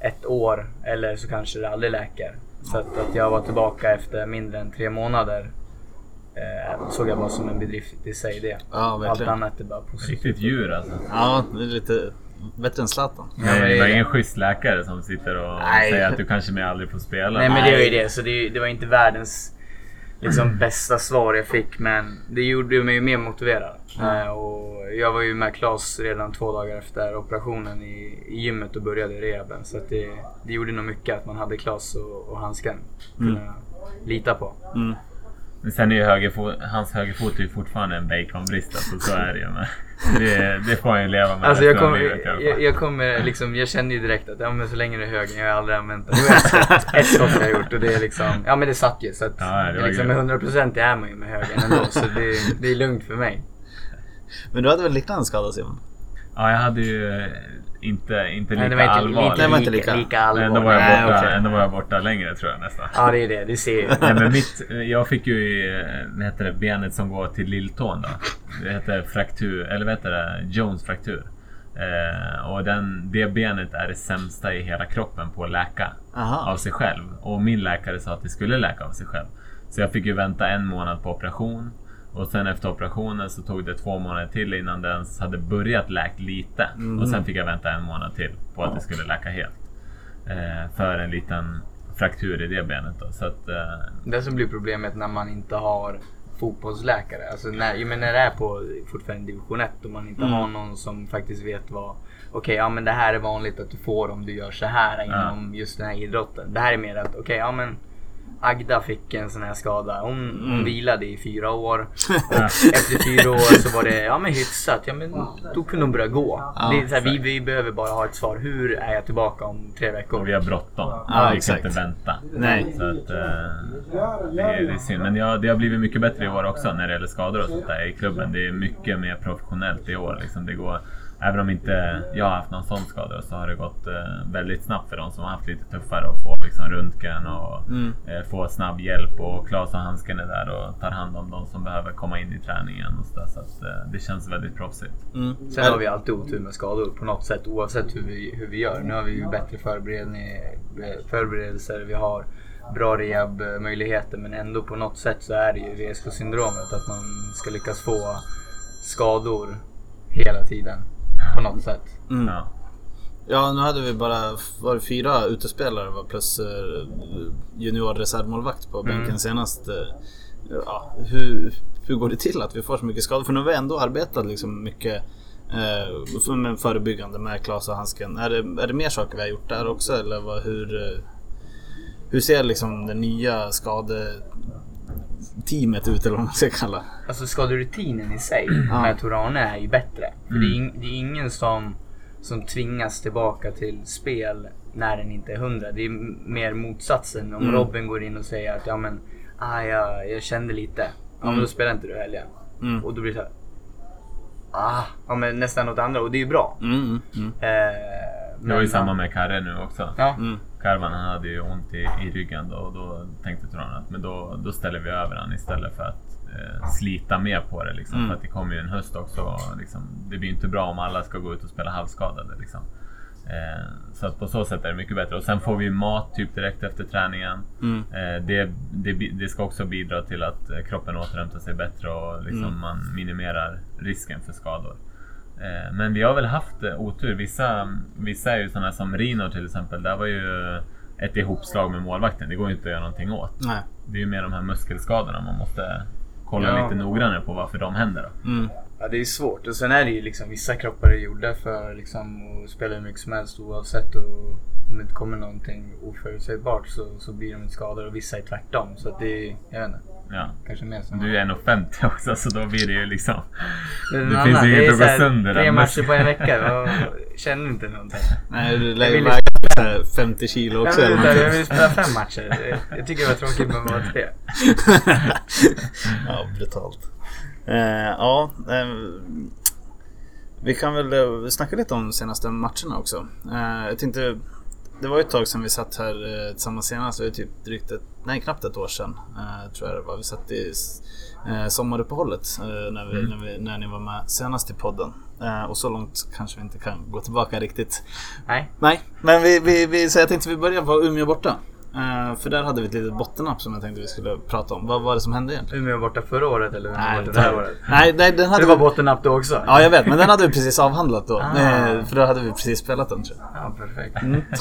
ett år eller så kanske det aldrig läker. Så att, att jag var tillbaka efter mindre än tre månader eh, såg jag bara som en bedrift i sig det. Ja, Allt annat är bara positivt. Riktigt djur alltså. Ja, det är lite bättre än Zlatan. Ja, men Nej, det var ingen schysst läkare som sitter och Nej. säger att du kanske mer aldrig får spela. Nej men det var ju det, så det, det var inte världens liksom, bästa svar jag fick men det gjorde mig mer motiverad. Eh, och jag var ju med Klas redan två dagar efter operationen i, i gymmet och började rehaben. Så det, det gjorde nog mycket att man hade Klas och, och handsken att kunna lita på. Mm. Men sen är ju högerfot, hans högerfot är ju fortfarande en baconbrist alltså, så är det ju. Det, det får han ju leva med Alltså jag, resten av kom, livet i alla fall. jag, jag kommer liksom, jag kände ju direkt att ja men så länge det är höger, jag har aldrig använt den. Det var ett skott, ett skott jag har gjort och det är liksom, ja men det satt ju så att Ja, det liksom med 100% är man ju med högern ändå så det, det är lugnt för mig. Men du hade väl liknande skada Simon? Ja, jag hade ju inte, inte Nej, lika det var inte, inte lika, lika. allvarligt. ändå var, jag Nej, borta, okej. ändå var jag borta längre tror jag nästan. Ja det är det, det ser ju. Nej, men mitt, jag fick ju eh, vad heter det, benet som går till lilltån då. Det heter fraktur, eller vad heter det? Jones fraktur. Eh, och den, det benet är det sämsta i hela kroppen på att läka Aha. av sig själv. Och min läkare sa att det skulle läka av sig själv. Så jag fick ju vänta en månad på operation. Och sen efter operationen så tog det två månader till innan det ens hade börjat läka lite. Och sen fick jag vänta en månad till på att det skulle läka helt. Eh, för en liten fraktur i det benet då. Så att, eh, Det som blir problemet när man inte har fotbollsläkare. Alltså när, menar, när det är på fortfarande division 1 och man inte Mm. har någon som faktiskt vet vad Okej, ja men det här är vanligt att du får om du gör så här inom just den här idrotten. Det här är mer att, okej, ja men Agda fick en sån här skada. Hon, hon Mm. vilade i fyra år. Ja. Efter fyra år så var det ja, men hyfsat. Ja, men då kunde hon börja gå. Ja, det är så här, vi, vi behöver bara ha ett svar. Hur är jag tillbaka om tre veckor? och vi har bråttom. Ja, vi exakt. kan inte vänta. Nej. Så att, eh, det, är, det är synd. Men jag, det har blivit mycket bättre i år också när det gäller skador och sånt där i klubben. Det är mycket mer professionellt i år. Liksom. Det går, även om inte jag har haft någon sån skada så har det gått eh, väldigt snabbt för de som har haft lite tuffare att få liksom, röntgen och Mm. eh, få snabb hjälp. Och Klas och Handsken är där och tar hand om de som behöver komma in i träningen. Och så, där. så eh, det känns väldigt proffsigt. Mm. Sen har vi alltid otur med skador på något sätt oavsett hur vi, hur vi gör. Nu har vi ju bättre förberedelser, vi har bra rehabmöjligheter men ändå på något sätt så är det ju VSK-syndromet att man ska lyckas få skador hela tiden. På något sätt. Mm. Ja. Ja, nu hade vi bara var fyra utespelare va, plus eh, junior reservmålvakt på bänken Mm. senast. eh, Ja, hur, hur går det till att vi får så mycket skador? För nu har vi ändå arbetat liksom mycket eh, med förebyggande med Klas och Handsken. Är det, är det mer saker vi har gjort där också eller vad, hur, eh, hur ser liksom det nya skadeteamet ut eller vad man ska kalla Alltså skaderutinen i sig Ja. med Torane är ju bättre. För Mm. det, är, ing- det är ingen som, som tvingas tillbaka till spel när den inte är hundra. Det är mer motsatsen. Om Mm. Robin går in och säger att ja men, ah, jag, jag kände lite. Ja men Mm. då spelar inte du helgen. Mm. Och då blir det så här. Ah, ja men nästan något andra och det är ju bra. Mm, mm, mm. Eh, Det var ju men- samma med Karre nu också. Ja. Mm. Karvan han hade ju ont i, i ryggen då och då tänkte Toran att men då, då ställer vi över han istället för att eh, slita mer på det. Liksom. Mm. För att det kommer ju en höst också. Liksom, det blir inte bra om alla ska gå ut och spela halvskadade. Liksom. Eh, så att på så sätt är det mycket bättre. Och sen får vi mat typ direkt efter träningen. Mm. Eh, det, det, det ska också bidra till att eh, kroppen återhämtar sig bättre och liksom Mm. man minimerar risken för skador. Eh, Men vi har väl haft eh, otur. Vissa, vissa är ju sådana som Rino till exempel. Där var ju ett ihopslag med målvakten. Det går ju inte att göra någonting åt. Nej. Det är ju mer de här muskelskadorna man måste kolla Ja. lite noggrannare på varför de händer. Då. Mm. Ja, det är svårt. Och sen är det ju liksom vissa kroppar är gjorda för liksom att spela hur mycket som helst oavsett. Och om det inte kommer någonting oförutsägbart så, så blir de inte skadade och vissa är tvärtom. Så att det är, jag vet inte, Ja. kanske mer som... Du är 1,50 också så då blir det ju liksom... Det, det annan. finns ju Det är inget att gå sönder Tre matcher på en vecka. Jag känner inte någonting. Nej, du lär Jag ju vill- väga så här 50 kilo Jag också. vill, eller jag vill spela fem matcher. Jag- Jag tycker det var tråkigt med bara tre. ja, brutalt. Eh, ja, eh, vi kan väl eh, snacka lite om de senaste matcherna också. Eh, jag tänkte, det var ju ett tag sedan vi satt här eh, tillsammans senast. Det är typ drygt ett, nej knappt ett år sedan. Eh, tror jag det var. Vi satt i eh, sommaruppehållet eh, när, vi, Mm. när, vi, när ni var med senast i podden. Eh, och så långt kanske vi inte kan gå tillbaka riktigt. Nej. Nej, men vi, vi, vi, så jag tänkte vi börjar på Umeå borta. Eh, för där hade vi ett litet bottennapp som jag tänkte vi skulle prata om. Vad var det som hände egentligen? Umeå borta förra året eller Nej, borta det här året? nej, nej den hade Det var vi, bottennapp då också? Ja, jag vet. Men den hade vi precis avhandlat då. Ah. Eh, för då hade vi precis spelat den tror jag. Ja, perfekt. Mm.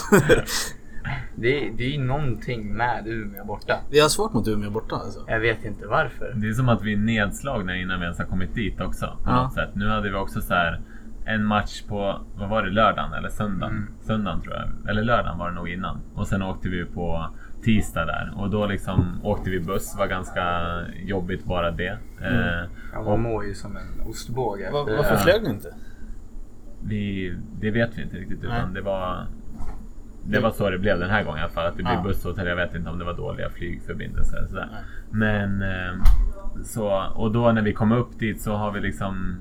Det, är- det är ju någonting med Umeå borta. vi har svårt mot Umeå borta alltså. Jag vet inte varför. Det är som att vi är nedslagna innan vi ens har kommit dit också. På Ja. något sätt. Nu hade vi också så här en match på, vad var det, lördagen eller söndagen? Mm. Söndagen tror jag. Eller lördagen var det nog innan. Och sen åkte vi på tisdag där. Och då liksom åkte vi buss. var ganska jobbigt bara det. Eh, Ja, man mår ju som en ostbåge Var, det. varför flög ni inte? vi, det vet vi inte riktigt. Utan Nej. det var... Det var så det blev den här gången i alla fall. Att det blev Ja. busshotell. Jag vet inte om det var dåliga flygförbindelser. Sådär. Men... Eh, så, och då när vi kom upp dit så har vi liksom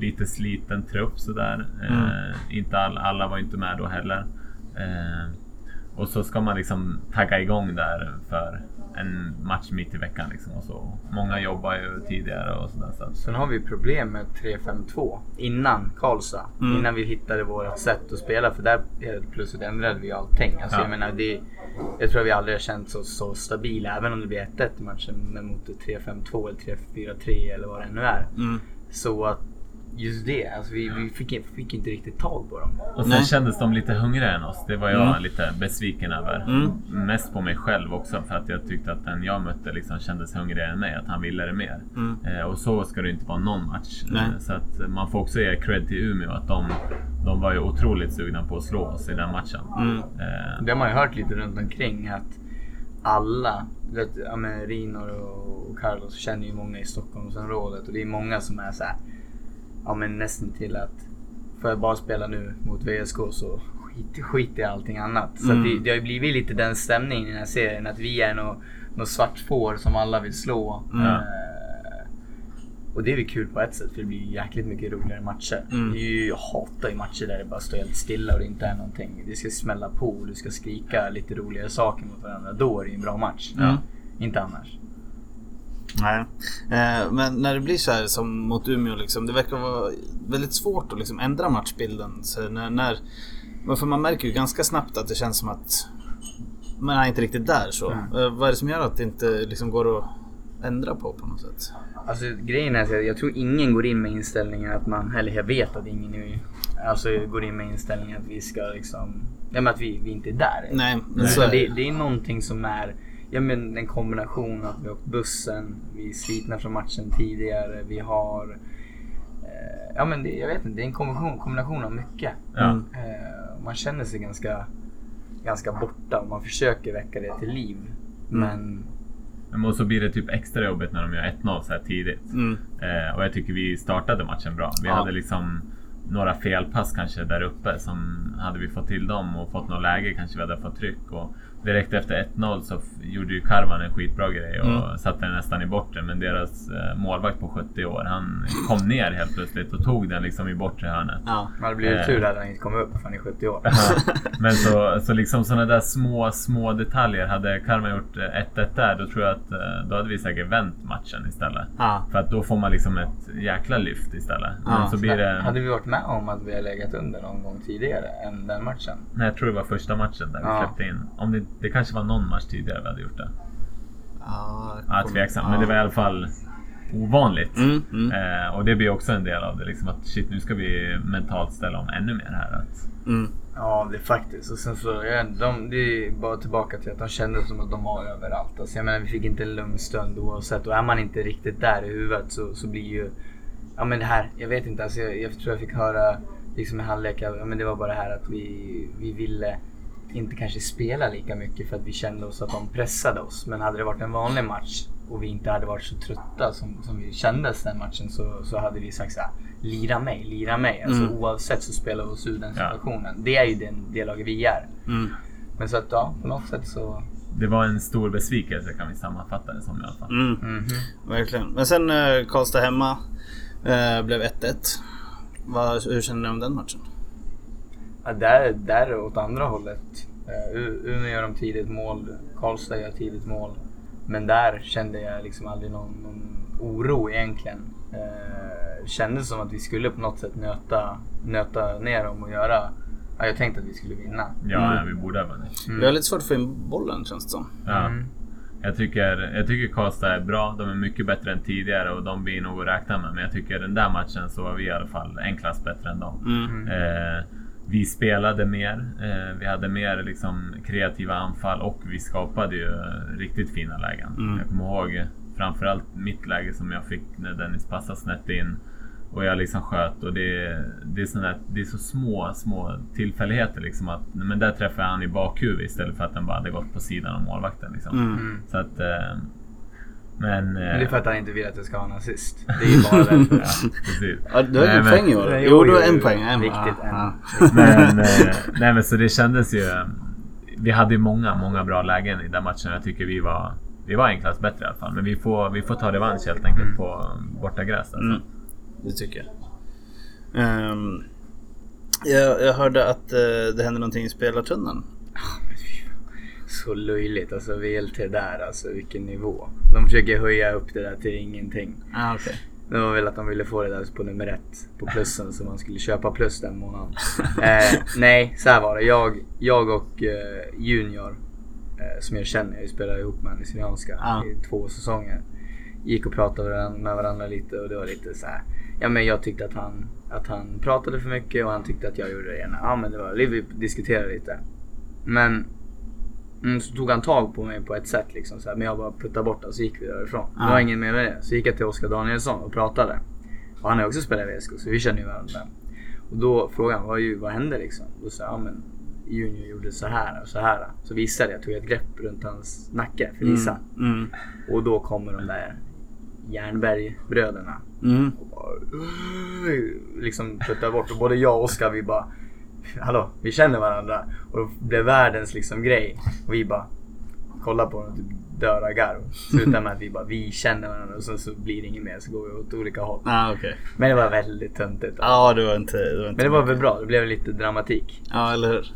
lite sliten trupp sådär. Mm. Eh, inte all, alla var inte med då heller. Eh, och så ska man liksom tagga igång där för en match mitt i veckan. Liksom och så. Många jobbar ju tidigare och sådär. Så Sen har vi problem med 3-5-2 innan Karlstad. Mm. Innan vi hittade vårt sätt att spela. För där helt plötsligt ändrade vi allting. Alltså, Ja. jag, menar, det, jag tror att vi aldrig har känt oss så stabila. Även om det blir 1-1 i matchen. Men mot ett 3-5-2 eller 3-4-3 eller vad det nu är. Mm. Så att just det. Alltså, vi, vi fick, fick inte riktigt tag på dem. Och sen Nej. kändes de lite hungrigare än oss. Det var jag Mm. lite besviken över. Mm. Mest på mig själv också för att jag tyckte att den jag mötte liksom kändes hungrigare än mig. Att han ville det mer. Mm. Eh, och så ska det inte vara någon match. Eh, så att man får också ge cred till Umeå att de, de var ju otroligt sugna på att slå oss i den matchen. Mm. Eh, Det har man ju hört lite runt omkring att alla, vet, ja, Rinor och Carlos känner ju många i Stockholmsområdet och det är många som är så här, ja men nästan till att får jag bara spela nu mot VSK så skit, skit i allting annat. Så Mm. det, det har ju blivit lite den stämningen i den här serien att vi är något nå svart får som alla vill slå. Mm. Eh, och det är väl kul på ett sätt för det blir jäkligt mycket roligare matcher. Mm. Det är ju, jag hatar ju matcher där det bara står helt stilla och det inte är någonting. Det ska smälla på och du ska skrika lite roligare saker mot varandra. Då är det en bra match. Mm. Inte annars. Nej. Eh, men när det blir så här som mot Umeå liksom. Det verkar vara väldigt svårt att liksom ändra matchbilden. Så när, när, för man märker ju ganska snabbt att det känns som att man är inte riktigt där så. Mm. Eh, vad är det som gör att det inte liksom går att ändra på på något sätt? Alltså grejen är att jag, tror ingen går in med inställningen att man, eller jag vet att ingen är, alltså, går in med inställningen att vi ska liksom, men att vi, vi inte är där. Nej, Nej. det. det är någonting som är ja, men en kombination att vi har åkt bussen, vi är slitna från matchen tidigare, vi har eh, Ja men det, jag vet inte, det är en kombination, kombination av mycket. Mm. Eh, man känner sig ganska, ganska borta och man försöker väcka det till liv. Men Men så blir det typ extra jobbigt när de gör 1-0 så här tidigt. Mm. Eh, och jag tycker vi startade matchen bra. Vi Ja. hade liksom några felpass kanske där uppe som hade vi fått till dem och fått något läge kanske vi hade fått tryck. Och direkt efter 1-0 så gjorde ju Karvan en skitbra grej och Mm. satte den nästan i bortre. Men deras eh, målvakt på 70 år, han kom ner helt plötsligt och tog den liksom i bortre hörnet. Ja. man hade blivit Eh. tur att han inte kom upp för han är 70 år. Men så, så liksom sådana där små, små detaljer. Hade Karma gjort eh, 1-1 där, då tror jag att eh, då hade vi säkert vänt matchen istället. Ja. För att då får man liksom ett jäkla lyft istället. Men Ja. så blir det... Hade vi varit med om att vi har legat under någon gång tidigare än den matchen? Nej, jag tror det var första matchen där vi Ja. släppte in. Om det, det kanske var någon match tidigare vi hade gjort det. Ja, Ja, tveksam. Men det var i alla fall... ovanligt. Mm, mm, Eh, och det blir också en del av det. Liksom att shit, nu ska vi mentalt ställa om ännu mer här. Att, mm. Ja, det är faktiskt. Och sen så, ja, de, det är bara tillbaka till att de kände som att de var överallt. Alltså, jag menar, vi fick inte en lugn stund oavsett. Och är man inte riktigt där i huvudet så, så blir ju... Ja men det här, jag vet inte. Alltså, jag, jag tror jag fick höra liksom i halvlek, ja, men det var bara det här att vi, vi ville inte kanske spela lika mycket för att vi kände oss att de pressade oss. Men hade det varit en vanlig match och vi inte hade varit så trötta som, som vi kändes den matchen så, så hade vi sagt såhär, lira mig, lira mig. Alltså Mm. oavsett så spelar vi oss ur den Ja. situationen. Det är ju den, det laget vi är. Mm. Men så att ja, på något sätt så... det var en stor besvikelse kan vi sammanfatta det som i alla fall. Mm. Mhm. Verkligen. Men sen eh, Karlstad hemma eh, blev 1-1. Vad, hur känner ni om den matchen? Ja, där, där åt andra hållet. Uh, Umeå gör de tidigt mål, Karlstad gör tidigt mål. Men där kände jag liksom aldrig någon, någon oro egentligen. Uh, kändes som att vi skulle på något sätt nöta, nöta ner dem och göra... Ja, jag tänkte att vi skulle vinna. Ja, Mm. ja, vi borde ha vunnit. Mm. Vi har lite svårt att få in bollen känns det som. Ja. Mm. Jag tycker, jag tycker Karlstad är bra. De är mycket bättre än tidigare och de blir nog att räkna med. Men jag tycker den där matchen så var vi i alla fall en klass bättre än dem. Mm. Eh, vi spelade mer. Eh, vi hade mer liksom, kreativa anfall och vi skapade ju eh, riktigt fina lägen. Mm. Jag kommer ihåg framförallt mitt läge som jag fick när Dennis passade snett in. Och jag liksom sköt och det, det, är såna, det är så små, små tillfälligheter. Liksom att, men där träffade jag han i bakhuvudet istället för att den bara hade gått på sidan av målvakten. Liksom. Mm. Mm. Så att... Eh, men... Men det är Eh, för att han inte vill att jag ska ha en assist. Det är ju bara därför. ja, precis. Ja, du har Nej, ingen men- poäng i år. Jo, du har en poäng. En. Riktigt Ja, en. Men, eh, nej, men så det kändes ju... Vi hade ju många, många bra lägen i den matchen. Jag tycker vi var, vi var en klass bättre i alla fall. Men vi får, vi får ta revansch helt enkelt Mm. på bortagräs. Alltså. Mm. Det tycker jag. Ehm, jag. Jag hörde att eh, det hände någonting i spelartunneln. Så löjligt. Alltså VLT där, alltså vilken nivå. De försöker höja upp det där till ingenting. Ah, okay. Det var väl att de ville få det där på nummer ett på plussen så man skulle köpa plus den månaden. eh, nej, så här var det. Jag, jag och eh, Junior, eh, som jag känner, jag spelar ihop med Syrianska Ja. i två säsonger. Gick och pratade med varandra lite och det var lite så här. Ja men jag tyckte att han, att han pratade för mycket och han tyckte att jag gjorde det ena. Ja men det var, vi diskuterade lite. Men Mm, så tog han tag på mig på ett sätt liksom så här, men jag bara puttade bort det och så gick vi därifrån. Det Ja. var ingen mer med det. Så gick jag till Oskar Danielsson och pratade. Och han har också spelat i VSK så vi känner ju varandra. Och då frågade han vad, ju- vad hände liksom? Då sa jag, ja men Junior gjorde så här och så här. Så visade jag, tog ett grepp runt hans nacke för. Mm. Mm. Och då kommer de där Jernberg-bröderna. Mm. Och bara, liksom puttade bort och både jag och Oskar vi bara Hallå, vi känner varandra. Och det blev världens liksom grej. Och vi bara kollar på och typ dör av garv. Slutar med att vi bara, vi känner varandra och sen så blir det inget mer så går vi åt olika håll. Ah, okej. Men det var väldigt töntigt. Ja, det var inte... Det var inte Men det var väl bra, det blev lite dramatik. Ja, eller hur?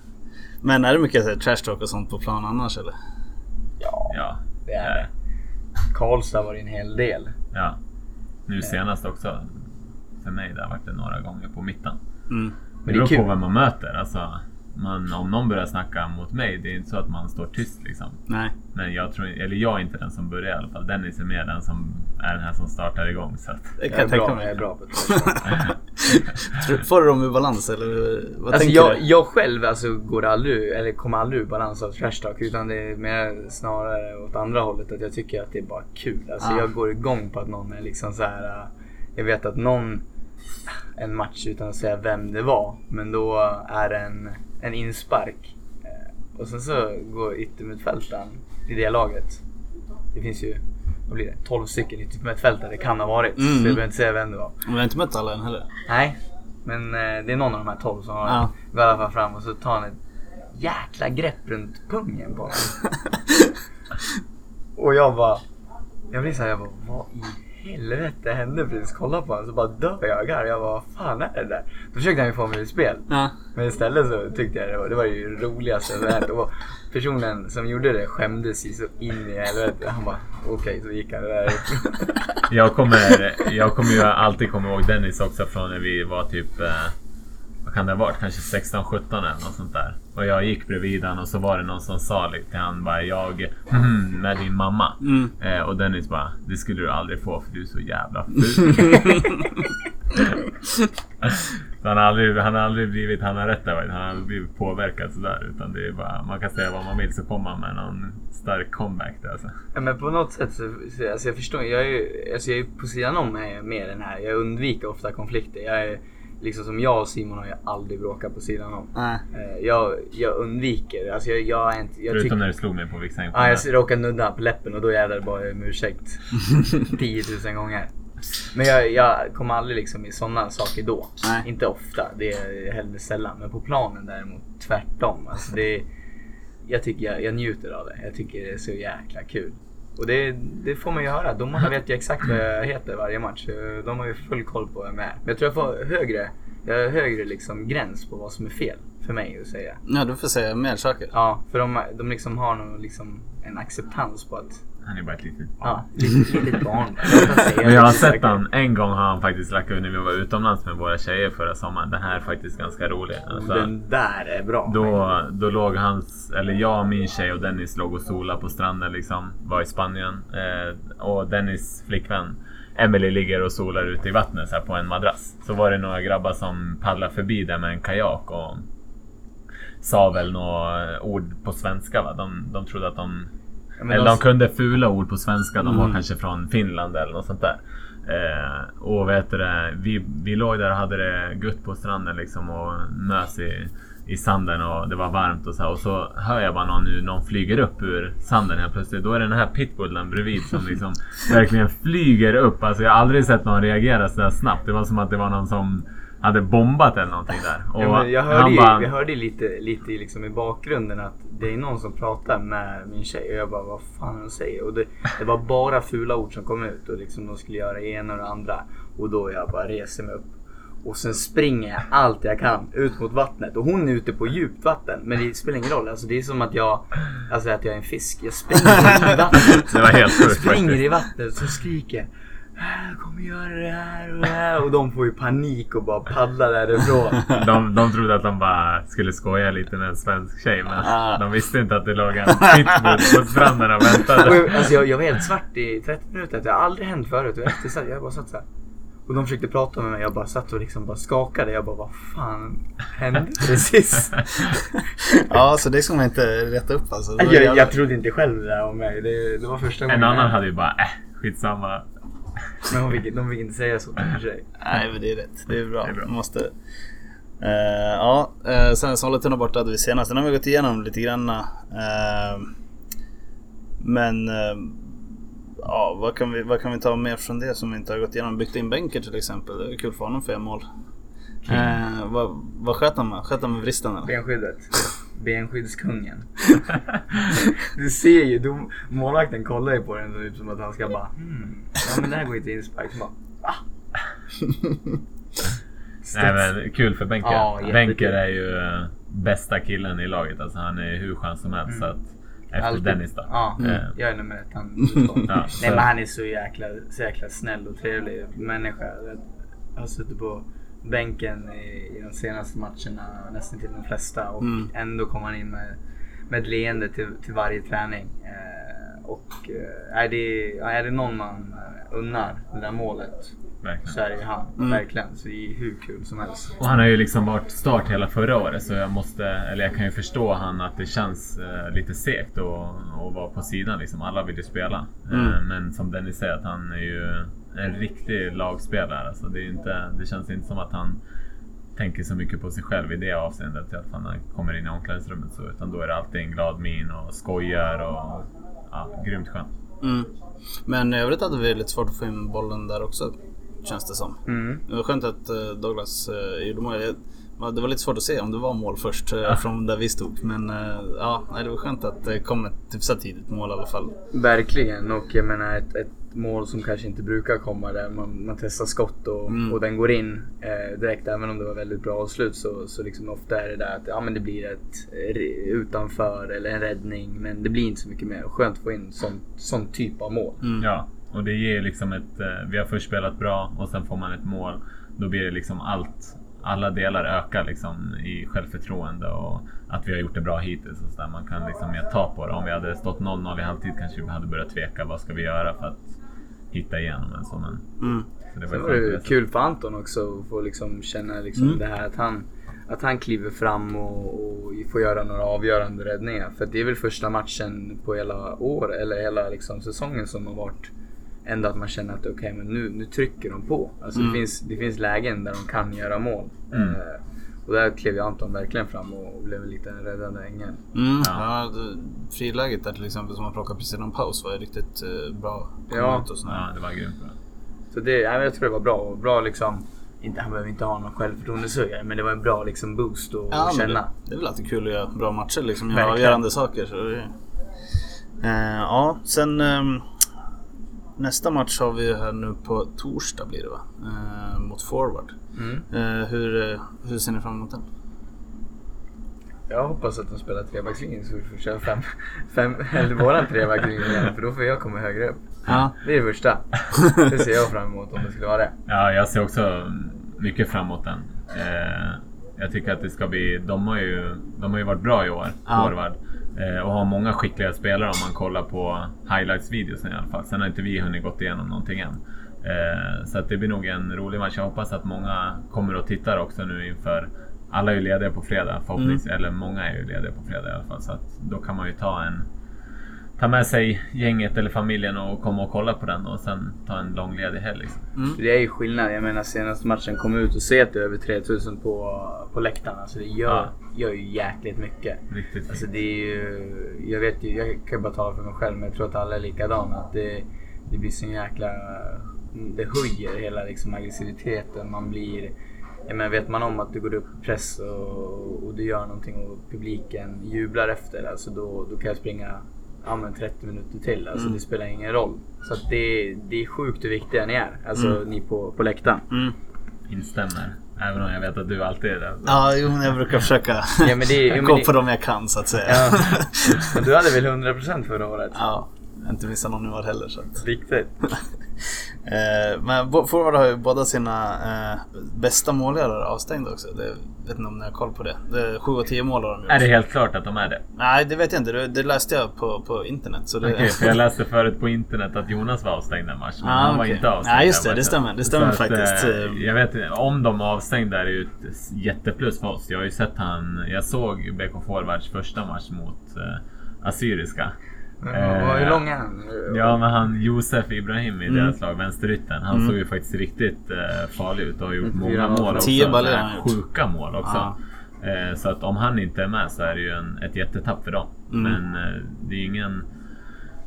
Men är det mycket så här, trash talk och sånt på plan annars eller? Ja, Ja, det är det. Karlstad var det en hel del. ja. Nu senast också. För mig där vart det några gånger på mitten. Mm. Det det beror på vem man möter. Alltså, man, om någon börjar snacka mot mig, det är inte så att man står tyst liksom. Nej. Men jag tror eller jag är inte den som börjar i alla fall. Dennis är mer den som är den här som startar igång. Så att, Det kan Jag jag tänka bra, mig. jag är bra på det. Får du dem ur balans eller vad Alltså tänker jag, du? jag själv alltså går aldrig, eller kommer aldrig ur balans av trash talk. Utan det är mer snarare åt andra hållet. Att jag tycker att det är bara kul. Alltså Ah. jag går igång på att någon är liksom så här. äh, Jag vet att någon, en match utan att säga vem det var. Men då är det en, en inspark. Eh, Och sen så går yttermittfältaren i det laget. Det finns ju, vad blir det? 12 stycken yttermittfältare det kan ha varit. Mm. Så jag behöver inte säga vem det var. Men vi har inte mött alla än heller. Nej, men eh, det är någon av de här 12 som har Ja. går i alla fall fram och så tar han ett jäkla grepp runt pungen på honom. och jag bara, jag blir såhär, jag bara, vad i helvete hände precis? Kolla på honom så bara dör jag garv. Jag bara, vad fan är det där? Då försökte han ju få mig i spel. ja. Men istället så tyckte jag det var det, var ju det roligaste jag sett. Och personen som gjorde det skämdes ju så in i helvete. Han bara, okej, så gick han där. jag, kommer, jag kommer ju alltid komma ihåg Dennis också från när vi var typ... Eh, vad kan det ha varit? Kanske 16-17 eller något sånt där. Och jag gick bredvid han och så var det någon som sa lite till han bara jag mm, med din mamma. Mm. Eh, och Dennis bara det skulle du aldrig få för du är så jävla ful. Han har aldrig, han har aldrig blivit, han har rätt där, han har aldrig blivit påverkad sådär. Utan det är bara, man kan säga vad man vill så kommer han med någon stark comeback där alltså. Ja, men på något sätt så, så alltså jag förstår, jag är ju alltså jag är på sidan om är med den här. Jag undviker ofta konflikter. Jag är liksom som jag och Simon har ju aldrig bråkat på sidan om. Eh, Jag, jag undviker, alltså jag, jag är inte, jag Förutom tycker när du slog mig på Vixen. Ja, jag råkade nudda på läppen och då jävlar bad jag om ursäkt 10 000 gånger. Men jag, jag kommer aldrig liksom i sådana saker då. Nej. Inte ofta, det är hellre sällan. Men på planen däremot tvärtom. Alltså det, jag tycker jag, jag njuter av det. Jag tycker det är så jäkla kul. Och det, det får man ju höra. Domarna vet ju exakt vad jag heter varje match. De har ju full koll på vem jag är. Men jag tror jag får högre, jag har högre liksom gräns på vad som är fel för mig att säga. Ja, du får säga mer saker. Ja, för de, de liksom har nog liksom en acceptans på att Han är bara ett litet barn. Ja, litet, litet barn. Men jag har det. sett han, en gång har han faktiskt lagt ut när vi var utomlands med våra tjejer förra sommaren. Den här är faktiskt ganska rolig. Alltså, Den där är bra. Då, då låg hans, eller jag, min tjej och Dennis låg och sola på stranden liksom. Var i Spanien. Eh, och Dennis flickvän Emily ligger och solar ute i vattnet så här, på en madrass. Så var det några grabbar som paddlade förbi där med en kajak och sa väl några ord på svenska va. De, de trodde att de eller de- de kunde fula ord på svenska. De var Mm. kanske från Finland eller något sånt där. Eh, och vet du det, vi, vi låg där och hade det gött på stranden liksom och mös i, i sanden och det var varmt och så här. Och så hör jag bara någon, nu, någon flyger upp ur sanden helt plötsligt. Då är det den här pitbullen bredvid som liksom verkligen flyger upp. Alltså jag har aldrig sett någon reagera så snabbt. Det var som att det var någon som hade bombat eller någonting där. Och Ja, jag hörde ju bara- jag hörde lite, lite liksom i bakgrunden att det är någon som pratar med min tjej och jag bara vad fan hon säger. Och det, det var bara fula ord som kom ut och liksom de skulle göra det ena och det andra. Och då jag bara reser mig upp. Och sen springer jag allt jag kan ut mot vattnet. Och hon är ute på djupt vatten. Men det spelar ingen roll. Alltså det är som att jag, alltså att jag är en fisk. Jag springer i vattnet. Det var helt sjukt Springer i vattnet så skriker jag. Jag kommer göra det här och det här. Och de får ju panik och bara paddlar därifrån. De, de trodde att de bara skulle skoja lite med en svensk tjej men Ah. de visste inte att det låg en pitbull på stranden och Och väntade. jag, alltså jag, jag var helt svart i 30 minuter. Det har aldrig hänt förut. Jag, jag, satt- jag bara satt så här. Och de försökte prata med mig. Jag bara satt och liksom bara skakade. Jag bara, vad fan hände precis? Ja, så det ska man inte rätta upp alltså. Jag, jävla- jag trodde inte själv det där om mig. Det, det var första gången. En annan hade ju bara äh, skitsamma. Men hon fick, de fick inte säga så min tjej. Nej, men det är rätt. Det är bra. Det är bra. Man måste... Eh, ja, uh, sen Sollentuna borta hade vi senast. Den har vi gått igenom lite grann. Eh, men... ja, vad kan, vi, vad kan vi ta mer från det som vi inte har gått igenom? Byggt in Benker till exempel. Det är kul för honom för mål. Uh, vad, vad sköt han med? Sköt han med vristen eller? Benskyddet. Benskyddskungen. Du ser ju, de, målvakten kollar ju på den så ut som att han ska bara hmm, ja men det här går inte inspark. Bara, ah. Nej men kul för Benker. Ja. Benker är ju eh, bästa killen i laget. Alltså han är hur skön som helst. Så att, efter Alltid. Dennis då. Ja, Mm. Eh, jag är nummer ett. Han. Ja, Nej men han är så jäkla, så jäkla snäll och trevlig människa. Jag har suttit på bänken i, i de senaste matcherna, nästan till de flesta. Och Mm. ändå kom han in med, med ett leende till, till varje träning. Eh, och eh, är, det, är det någon man eh, unnar det där målet verkligen. så är det han. Mm. Verkligen. Så det är hur kul som helst. Och han har ju liksom varit start hela förra året så jag måste, eller jag kan ju förstå han att det känns eh, lite segt att att vara på sidan liksom. Alla vill ju spela. Mm. Eh, men som Dennis säger att han är ju en riktig lagspelare. Alltså det, är inte, det känns inte som att han tänker så mycket på sig själv i det avseendet. I alla fall när han kommer in i omklädningsrummet så. Utan då är det alltid en glad min och skojar och ja, grymt skönt. Mm. Men i övrigt hade vi lite svårt att få in bollen där också. Känns det som. Mm. Det var skönt att eh, Douglas uh, gjorde mål. Det var lite svårt att se om det var mål först eh, Ja. från där vi stod. Men eh, ja, det var skönt att det kom ett hyfsat tidigt mål i alla fall. Verkligen och jag menar ett, ett mål som kanske inte brukar komma där man, man testar skott och, Mm. och den går in eh, direkt. Även om det var väldigt bra avslut så, så liksom ofta är det där att ja, men det blir ett eh, utanför eller en räddning. Men det blir inte så mycket mer. Skönt att få in sån, sån typ av mål. Mm. Ja, och det ger liksom ett... eh, Vi har först spelat bra och sen får man ett mål. Då blir det liksom allt, alla delar ökar liksom i självförtroende och att vi har gjort det bra hittills. Och så där. Man kan liksom mer ta på det. Om vi hade stått 0-0 i halvtid kanske vi hade börjat tveka. Vad ska vi göra för att hitta igenom en sån? Mm. så det var var det kul för Anton också att få liksom känna liksom Mm. det här att han, att han kliver fram och, och får göra några avgörande räddningar. För det är väl första matchen på hela år eller hela liksom säsongen som har varit ändå att man känner att okej men nu, nu trycker de på. Alltså Mm. det, finns, det finns lägen där de kan göra mål. Mm. Eh, och där klev ju Anton verkligen fram och blev lite en räddande ängel. Mm, Ja. ja. friläget där till exempel som man plockade precis innan paus var ju riktigt eh, bra. Ja. och sådär. Ja, det var grymt bra. Så det, jag tror det var bra. Och bra liksom, inte, han behöver inte ha någon självförtroendesugare men det var en bra liksom boost att Ja, känna. det, det är väl alltid kul att göra bra matcher liksom. Göra avgörande saker. Så det, eh, ja, sen ehm, nästa match har vi här nu på torsdag blir det va? Eh, mot Forward. Mm. Eh, hur, eh, hur ser ni fram emot den? Jag hoppas att de spelar trebackslinjen så vi får köra fem, fem eller våran trebackslinje igen för då får jag komma högre upp. Ja. Det är det första. Det ser jag fram emot om det skulle vara det. Ja, jag ser också mycket fram emot den. Eh, jag tycker att det ska bli... De har ju, de har ju varit bra i år, Ja. forward. Eh, och har många skickliga spelare om man kollar på highlights-videosen i alla fall. Sen har inte vi hunnit gått igenom någonting än. Eh, så att det blir nog en rolig match. Jag hoppas att många kommer och tittar också nu inför... Alla är ju lediga på fredag förhoppningsvis. Eller många är ju lediga på fredag i alla fall. Så att då kan man ju ta en... Ta med sig gänget eller familjen och komma och kolla på den och sen ta en lång ledig helg. Liksom. För det är ju skillnad. Jag menar senaste matchen kom ut och se att det är över 3000 på, på läktarna. Så det gör, Ja. gör ju jäkligt mycket. Riktigt Alltså det är ju, jag vet ju, jag kan ju bara tala för mig själv men jag tror att alla är likadana. Att det, det blir så jäkla, det höjer hela liksom aggressiviteten. Man blir, jag menar, vet man om att du går upp i press och, och du gör någonting och publiken jublar efter. Alltså då, då kan jag springa ja, men 30 minuter till. Alltså Mm. det spelar ingen roll. Så att det, det är sjukt hur viktiga ni är. Alltså Mm. ni på, på läktaren. Mm. Instämmer. Även om jag vet att du alltid är där. Ja, jo, men jag brukar försöka Ja, men det- gå det- på dem jag kan så att säga. Ja. Men du hade väl 100% förra året? ja, inte missat någon år heller. Så att. Riktigt. Eh, men Forward har ju båda sina eh, bästa målgörare avstängda också. Det, vet inte om ni har koll på det. det är 7 och 10 mål har de gjort. Är det helt klart att de är det? Nej, det vet jag inte. Det, det läste jag på, på internet. Så det... För jag läste förut på internet att Jonas var avstängd en match, men Ah, han var inte avstängd. Nej, just det. Det stämmer. Det stämmer Så faktiskt. eh, jag vet inte, om de är avstängda är det ju ett jätteplus för oss. Jag har ju sett han, jag såg BK Forwards första match mot eh, Assyriska. Men vad- Hur lång är han? Ja, men han Josef Ibrahim i Mm. deras lag, vänsteryttern, han Mm. såg ju faktiskt riktigt eh, farlig ut och har gjort Mm, många mål. också. Gjort. Sjuka mål också. Ja. Eh, så att om han inte är med så är det ju en, ett jättetapp för dem. Mm. Men eh, det är ingen...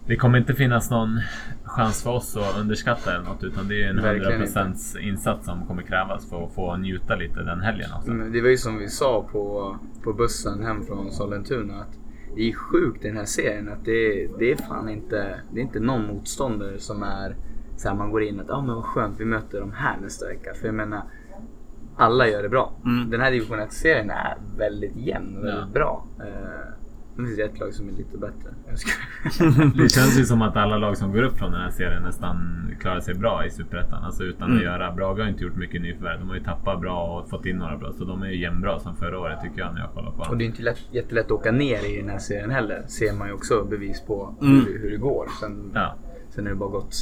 Det kommer inte finnas någon chans för oss att underskatta eller något utan det är en Verkligen 100% insats som kommer krävas för att få njuta lite den helgen också. Men Det var ju som vi sa på, på bussen hem från Sollentuna att det är sjukt i den här serien att det, det är fan inte, det är inte någon motståndare som är så här, man går in att ah, men vad skönt vi möter dem här nästa vecka. För jag menar, alla gör det bra. Mm. Den här division 1-serien är väldigt jämn och väldigt Ja. bra. Eh, det finns ett lag som är lite bättre. Det känns ju som att alla lag som går upp från den här serien nästan klarar sig bra i Superettan. Alltså utan Mm. att göra... Brage har inte gjort mycket nyförvärv. De har ju tappat bra och fått in några bra. Så de är ju jämnbra som förra året tycker jag när jag kollar på Och dem. det är inte lätt, jättelätt att åka ner i den här serien heller. Ser man ju också bevis på Mm. hur, hur det går. Sen, Ja. sen har det bara gått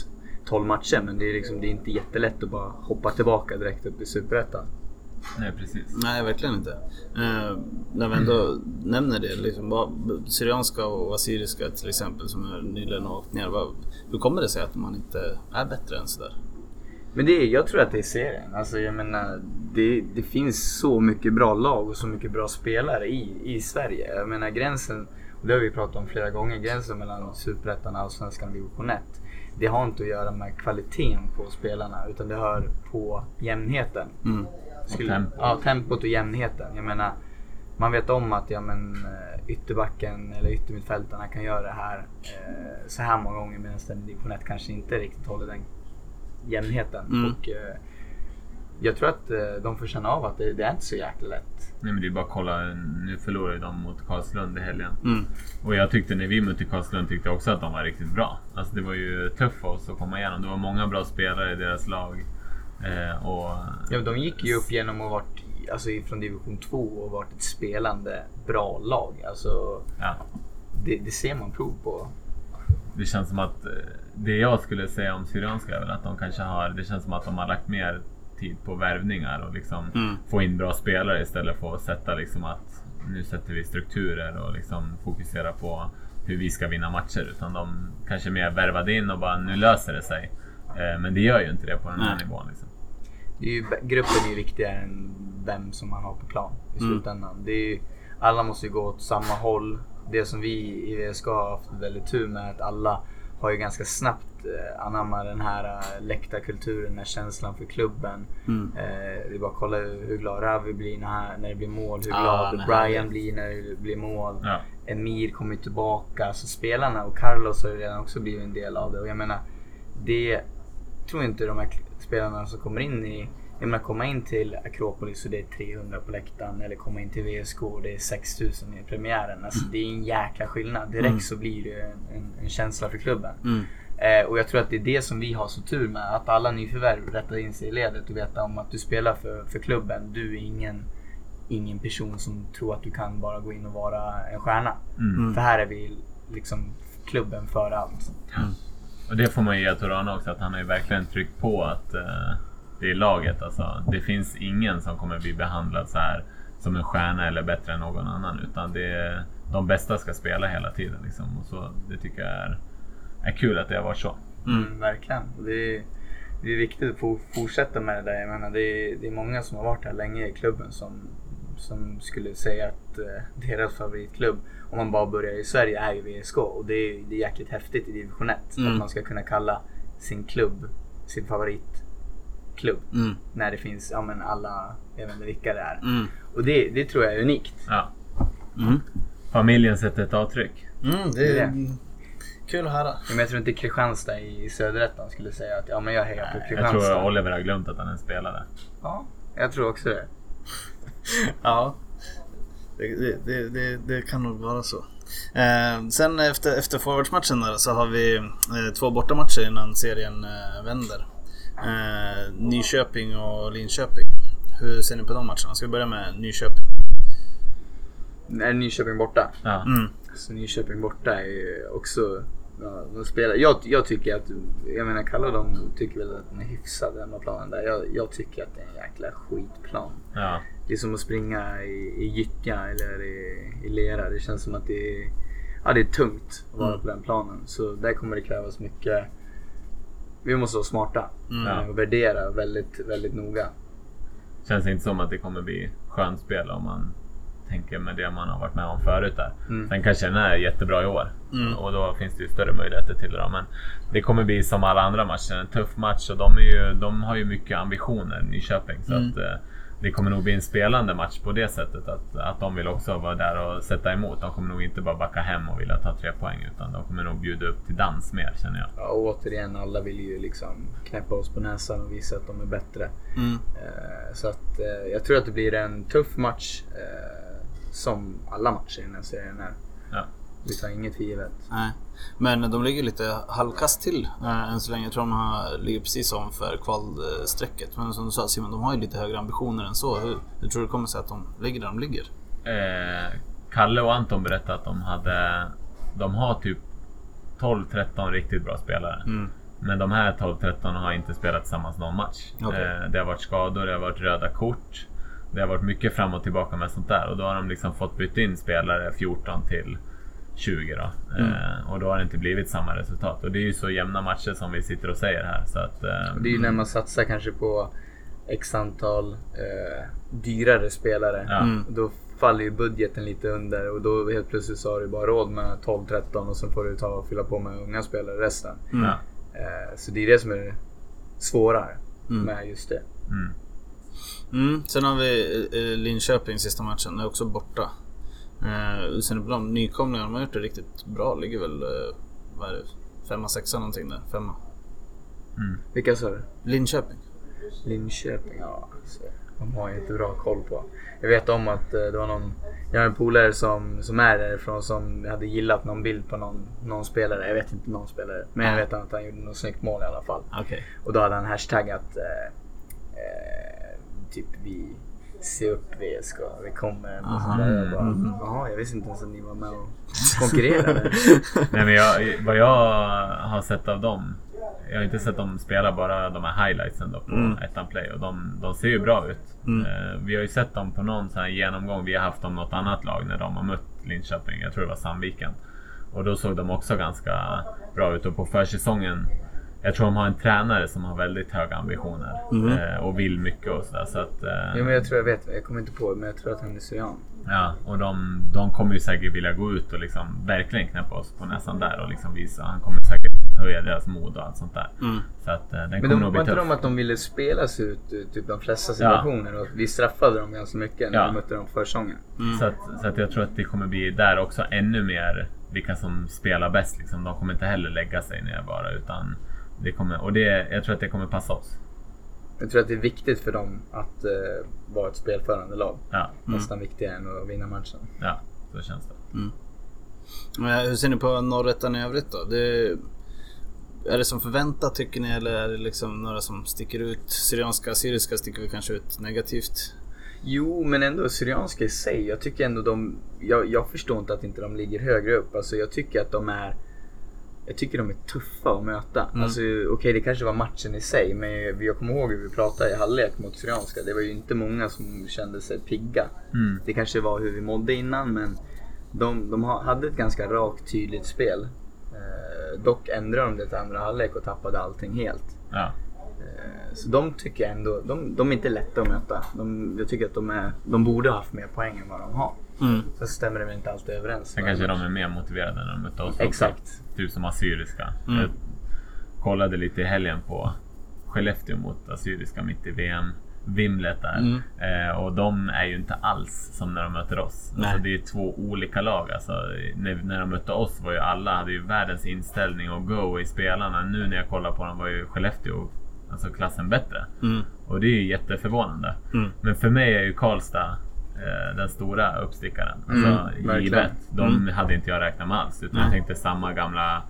12 matcher men det är, liksom, det är inte jättelätt att bara hoppa tillbaka direkt upp i Superettan. Nej, precis. Nej, verkligen inte. Eh, när vi ändå nämner det, liksom, vad, Syrianska och Assyriska till exempel som är nyligen har åkt ner. Vad, hur kommer det sig att man inte är bättre än sådär? Men det är, jag tror att det är serien. Alltså jag menar, det, det finns så mycket bra lag och så mycket bra spelare i, i Sverige. Jag menar gränsen, och det har vi pratat om flera gånger, gränsen mellan Superettan, Allsvenskan och Division 1. Det har inte att göra med kvaliteten på spelarna utan det hör på jämnheten. Mm. Skulle, tempo. Ja, tempot och jämnheten. Jag menar, man vet om att ja, men, eh, ytterbacken eller yttermittfältarna kan göra det här eh, så här många gånger medan den i division 1 kanske inte riktigt håller den jämnheten. Mm. Och, eh, jag tror att eh, de får känna av att det, det är inte så jäkla lätt. Nej, men det är bara att kolla. Nu förlorade de mot Karlslund i helgen. Mm. Och jag tyckte när vi mötte Karlslund tyckte jag också att de var riktigt bra. Alltså det var ju tufft för oss att komma igenom. Det var många bra spelare i deras lag. Eh, och Ja, de gick ju upp genom att varit alltså från division 2 och varit ett spelande bra lag. Alltså, Ja. det, det ser man prov på. Det känns som att eh, det jag skulle säga om Syrianska är väl att de kanske har, det känns som att de har lagt mer tid på värvningar och liksom Mm. få in bra spelare istället för att sätta liksom att nu sätter vi strukturer och liksom fokusera på hur vi ska vinna matcher. Utan de kanske mer värvade in och bara nu löser det sig. Eh, Men det gör ju inte det på den här Nej. nivån. Liksom. Det är ju, gruppen är ju viktigare än vem som man har på plan i Mm. slutändan. Det är ju, alla måste ju gå åt samma håll. Det som vi i VSK har haft väldigt tur med är att alla har ju ganska snabbt eh, anammat den här eh, läktarkulturen, den här känslan för klubben. Mm. Eh, det är bara att kolla hur hur glad Ravi blir när, när det blir mål, hur glad nej, Brian blir när det blir mål. Ja. Emir kommer tillbaka. Så spelarna och Carlos har ju redan också blivit en del av det. Och jag menar, det tror inte de här spelarna som kommer in i jag menar komma in till Akropolis och det är 300 på läktaren eller komma in till VSK och det är 6000 i premiären. Alltså det är en jäkla skillnad. Direkt Mm. så blir det en, en, känsla för klubben. Mm. Eh, och jag tror att det är det som vi har så tur med. Att alla nyförvärv rättar in sig i ledet och veta om att du spelar för, för klubben. Du är ingen, ingen person som tror att du kan bara gå in och vara en stjärna. Mm. Mm. För här är vi liksom klubben för allt. Och det får man ju ge Torana också, att han har ju verkligen tryckt på att eh, det är laget. Alltså, det finns ingen som kommer bli behandlad så här som en stjärna eller bättre än någon annan. Utan det är, de bästa ska spela hela tiden. Liksom. Och så, det tycker jag är, är kul att det har varit så. Mm, verkligen. Det är, det är viktigt att få fortsätta med det där. Jag menar, det, är, det är många som har varit här länge i klubben som, som skulle säga att eh, deras favoritklubb, om man bara börjar i Sverige, är ju VSK. Och det är, det är jäkligt häftigt i division 1. Mm. Att man ska kunna kalla sin klubb sin favoritklubb. Mm. När det finns, ja men alla, jag vet inte vilka det är. Mm. Och det, det tror jag är unikt. Ja. Mm. Familjen sätter ett avtryck. Mm, det Det är är kul att höra. Men jag tror inte Kristianstad i Söderettan skulle säga att ja men jag hejar på Jag Kristianstad. tror Oliver har glömt att han ens spelade. Ja, jag tror också det. Ja. Det, det, det, det, kan nog vara så. Eh, sen efter, efter forwardsmatchen där så har vi eh, två bortamatcher innan serien eh, vänder. Eh, Nyköping och Linköping. Hur ser ni på de matcherna? Ska vi börja med Nyköping? Är Nyköping borta? Ja. Mm. Så Nyköping borta är ju också... Ja, de spelar, jag, jag tycker att, jag menar Kalle de tycker väl att den är hyfsad hemmaplanen där. Jag, jag tycker att det är en jäkla skitplan. Ja. Det är som att springa i, i gyttja eller i, i lera. Det känns som att det är, ja, det är tungt att vara Mm. på den planen. Så där kommer det krävas mycket. Vi måste vara smarta Mm. Ja. och värdera väldigt, väldigt noga. Känns inte som att det kommer bli skönspel om man tänker med det man har varit med om förut där. Mm. Sen kanske den är jättebra i år Mm. och då finns det ju större möjligheter till det. Då. Men det kommer bli som alla andra matcher, en tuff match och de, är ju, de har ju mycket ambitioner, Nyköping. Så Mm. att, eh, det kommer nog bli en spelande match på det sättet. Att, att de vill också vara där och sätta emot. De kommer nog inte bara backa hem och vilja ta tre poäng utan de kommer nog bjuda upp till dans mer känner jag. Ja, och återigen, alla vill ju liksom knäppa oss på näsan och visa att de är bättre. Mm. Eh, Så att eh, jag tror att det blir en tuff match. eh, Som alla matcher i den här serien är. Ja. Vi tar inget för givet. Nej. Men de ligger lite halvkast till äh, än så länge. Jag tror de har, ligger precis som för kvalstrecket. Men som du sa Simon, de har ju lite högre ambitioner än så. Hur, hur tror du det kommer sig att de ligger där de ligger? Eh, Kalle och Anton berättade att de hade... De har typ 12-13 riktigt bra spelare. Mm. Men de här 12-13 har inte spelat tillsammans någon match. Okej. Eh, det har varit skador, det har varit röda kort. Det har varit mycket fram och tillbaka med sånt där. Och då har de liksom fått byta in spelare 14 till 20 då. Mm. Eh, och då har det inte blivit samma resultat. Och det är ju så jämna matcher som vi sitter och säger här. Så att, eh, det är ju när man satsar kanske på x antal eh, dyrare spelare. Ja. Mm. Då faller ju budgeten lite under och då helt plötsligt så har du bara råd med 12-13 och sen får du ta och fylla på med unga spelare resten. Mm. ja. Eh, så det är det som är svårare Mm. med just det. Mm. Mm. Sen har vi eh, Linköping sista matchen, den är också borta. Eh, sen på de nykomlingarna, de har gjort det riktigt bra. Ligger väl, eh, vad är det, femma, sexa någonting där. Femma. Mm. Vilka sa du? Linköping. Linköping, ja. alltså, De har inte bra koll på. Jag vet om att eh, det var någon, jag har en polare som, som är därifrån som hade gillat någon bild på någon, någon spelare. Jag vet inte någon spelare. Men jag vet att han gjorde något snyggt mål i alla fall. Okej. Och då hade han hashtaggat eh, eh, typ vi, Se upp VSK, vi kommer. Och sådär. Jag bara, Mm. Jaha, jag visste inte ens att ni var med och konkurrerade. Nej, men jag, vad jag har sett av dem. Jag har inte sett dem spela bara de här highlightsen då på Mm. ettan play och de, de ser ju bra ut. Mm. Eh, vi har ju sett dem på någon sån här genomgång vi har haft om något annat lag när de har mött Linköping. Jag tror det var Sandviken. Och då såg de också ganska bra ut och på försäsongen jag tror de har en tränare som har väldigt höga ambitioner Mhm. eh, och vill mycket och sådär. Så att, eh, jo men jag tror jag vet, jag kommer inte på men jag tror att han är syrian. Ja, och de, de kommer ju säkert vilja gå ut och liksom verkligen knäppa oss på näsan där och liksom visa. Han kommer säkert höja deras mod och allt sånt där. Mm. Så att eh, den Men kommer de, nog var inte de att de ville spela sig ut i typ de flesta situationer och vi straffade dem ganska mycket när Ja. vi mötte dem på försäsongen. Mm. Så, att, så att jag tror att det kommer bli där också ännu mer vilka som spelar bäst. Liksom. De kommer inte heller lägga sig ner bara utan det kommer, och det, jag tror att det kommer passa oss. Jag tror att det är viktigt för dem att eh, vara ett spelförande lag. Ja, Nästan viktigare än att vinna matchen. ja så känns det. Men hur ser ni på norrettan i övrigt då? Det, är det som förväntat tycker ni eller är det liksom några som sticker ut? Syrianska, syriska sticker väl kanske ut negativt? Jo, men ändå Syrianska i sig. Jag tycker ändå de... Jag, jag förstår inte att inte de ligger högre upp. Alltså jag tycker att de är... Jag tycker de är tuffa att möta. Mm. Alltså okej, det kanske var matchen i sig. Men jag kommer ihåg hur vi pratade i halvlek mot Syrianska. Det var ju inte många som kände sig pigga. Mm. Det kanske var hur vi mådde innan, men de, de ha- hade ett ganska rakt, tydligt spel. Eh, dock ändrade de det till andra halvlek och tappade allting helt. Ja. Eh, Så de tycker jag ändå, de, de är inte lätta att möta. De, jag tycker att de, är, de borde ha haft mer poäng än vad de har. Mm. Sen stämmer det väl inte alltid överens. Sen kanske de är mer motiverade när de möter oss också. Exakt. Typ som Assyriska. Mm. Jag kollade lite i helgen på Skellefteå mot Assyriska mitt i VM. Vimlet där. Mm. Eh, och de är ju inte alls som när de möter oss. Nej. Alltså, det är två olika lag. Alltså, när, när de mötte oss var ju alla hade ju världens inställning och go i spelarna. Nu när jag kollar på dem var ju Skellefteå alltså klassen bättre. Mm. Och det är ju jätteförvånande. Mm. Men för mig är ju Karlstad den stora uppstickaren. Alltså, Mm, givet. De Mm. hade inte jag räknat med alls. Utan Nej. jag tänkte samma gamla,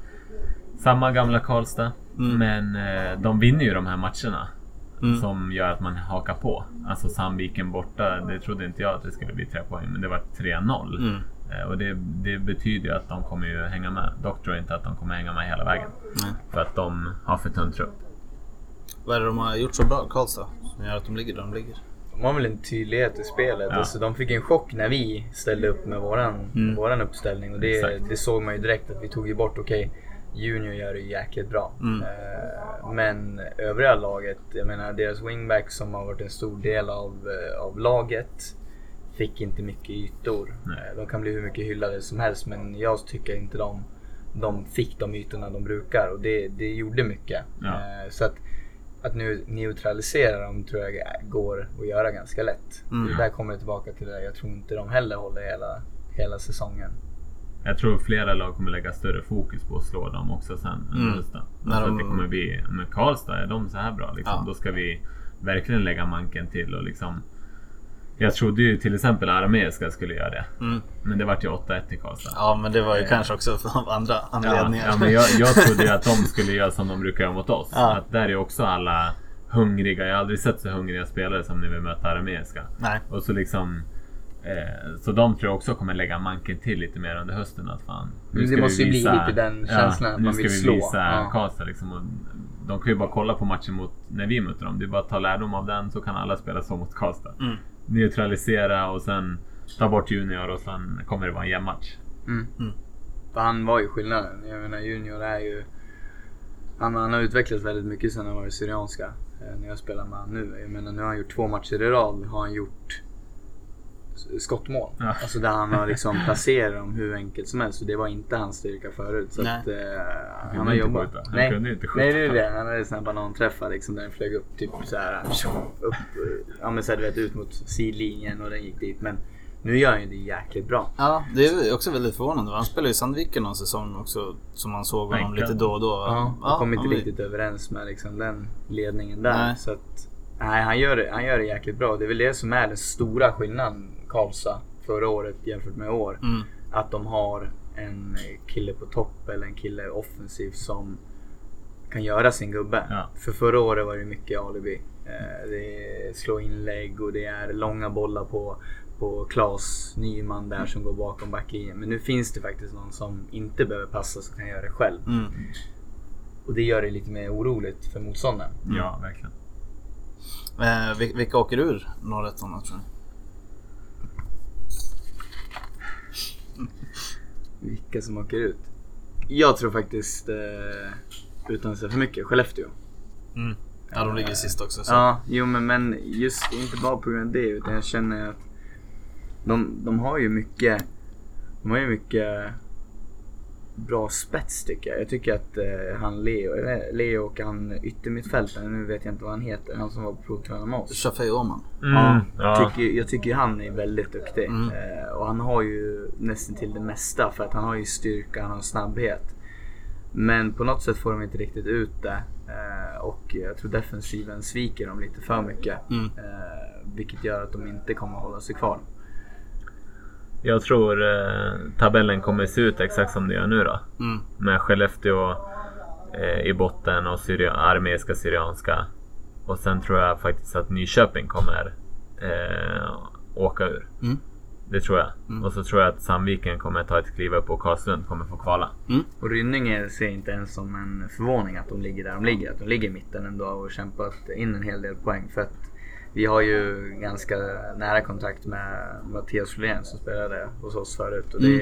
samma gamla Karlstad. Mm. Men eh, de vinner ju de här matcherna. Mm. Som gör att man hakar på. Alltså Sandviken borta, det trodde inte jag att det skulle bli tre poäng. Men det var 3-0. Mm. Eh, och det, det betyder ju att de kommer ju hänga med. Dock tror jag inte att de kommer hänga med hela vägen. Nej. För att de har för tunn trupp. Vad är det de har gjort så bra, Karlstad? Som gör att de ligger där de ligger? De har väl en tydlighet i spelet. Ja. Alltså, de fick en chock när vi ställde upp med våran, Mm. våran uppställning. Och det, det såg man ju direkt att vi tog ju bort, okej, Junior gör det jäkligt bra. Mm. Eh, men övriga laget, jag menar deras wingback som har varit en stor del av, eh, av laget fick inte mycket ytor. Nej. Eh, de kan bli hur mycket hyllade som helst men jag tycker inte de, de fick de ytorna de brukar och det, det gjorde mycket. Ja. Så att, att nu neutralisera dem tror jag går att göra ganska lätt. Mm. Där kommer det tillbaka till det. Jag tror inte de heller håller hela, hela säsongen. Jag tror flera lag kommer lägga större fokus på att slå dem också sen Mm. hösten. När Alltså de- att det kommer bli, med Karlstad, är de så här bra liksom, Ja. då ska vi verkligen lägga manken till och liksom jag trodde ju till exempel Arameiska skulle göra det. Mm. Men det vart ju 8-1 till Karlstad. Ja, men det var ju Eh. kanske också av andra Ja, anledningar. ja, men jag, jag trodde ju att de skulle göra som de brukar göra mot oss. Ja. Att där är också alla hungriga. Jag har aldrig sett så hungriga spelare som när vi möter Arameiska. Nej. Och så liksom eh, Så de tror jag också kommer lägga manken till lite mer under hösten. Att fan, Men det ska måste vi ju bli lite den känslan att nu man ska vill vi slå. visa Ja. Karlstad liksom. Och de kan ju bara kolla på matchen mot, när vi möter dem. Det är bara att ta lärdom av den så kan alla spela så mot Karlstad. Mm. Neutralisera och sen ta bort Junior och sen kommer det vara en jämn match. Mm. Mm. För han var ju skillnaden. Jag menar Junior är ju... Han, han har utvecklats väldigt mycket sen han var i Syrianska. eh, När jag spelar med honom nu. Jag menar nu har han gjort två matcher i rad. Har han gjort skottmål. Ja. Alltså där han har liksom placerat dem hur enkelt som helst. Och det var inte hans styrka förut. Så Nej. att, kunde han har jobbat. skjuta. Han Nej. kunde inte skjuta. Nej det är det. Han hade sådana bananträffar liksom där den flög upp typ så här, upp, ja men så här, du vet ut mot sidlinjen och den gick dit. Men nu gör han ju det jäkligt bra. Ja, det är också väldigt förvånande. Han spelade i Sandviken någon säsong också. Som man såg honom lite då och då. Ja, och kom inte riktigt överens med liksom den ledningen där. Nej. Så att, nej, han, gör det, han gör det jäkligt bra. Det är väl det som är den stora skillnaden Karlstad förra året jämfört med i år. Mm. Att de har en kille på topp eller en kille offensiv som kan göra sin gubbe. Ja. För förra året var det mycket alibi. Eh, det är slå inlägg och det är långa bollar på, på Klas Nyman där som går bakom backlinjen. Men nu finns det faktiskt någon som inte behöver passa som kan göra det själv. Mm. Och det gör det lite mer oroligt för motståndaren. Ja, verkligen. Eh, vil- vilka åker ur norrettan tror ni? Vilka som åker ut? Jag tror faktiskt, eh, utan att säga för mycket, Skellefteå. Mm. Ja, de ligger sist också. Så. Ja, jo men, men just inte bara på grund av det utan jag känner att de, de har ju mycket de har ju mycket bra spets tycker jag. Jag tycker att eh, han Leo, eller Leo och han yttermittfältaren, nu vet jag inte vad han heter, han som var provtränare med oss. Shafei Åman. Mm, Ja, ja. Tycker, jag tycker han är väldigt duktig. Mm. Eh, och han har ju nästan till det mesta för att han har ju styrka, han har snabbhet. Men på något sätt får de inte riktigt ut det. Eh, och jag tror defensiven sviker dem lite för mycket. Mm. Eh, vilket gör att de inte kommer att hålla sig kvar. Jag tror eh, tabellen kommer se ut exakt som det gör nu då. Mm. Med Skellefteå eh, i botten och syria- armeiska syrianska. Och sen tror jag faktiskt att Nyköping kommer eh, åka ur. Mm. Det tror jag. Mm. Och så tror jag att Sandviken kommer ta ett kliv upp och Karlslund kommer få kvala. Mm. Och Rynninge ser inte ens som en förvåning att de ligger där de ligger. Att de ligger i mitten ändå och kämpat in en hel del poäng. För att vi har ju ganska nära kontakt med Mattias Florén som spelade hos oss förut. Och det,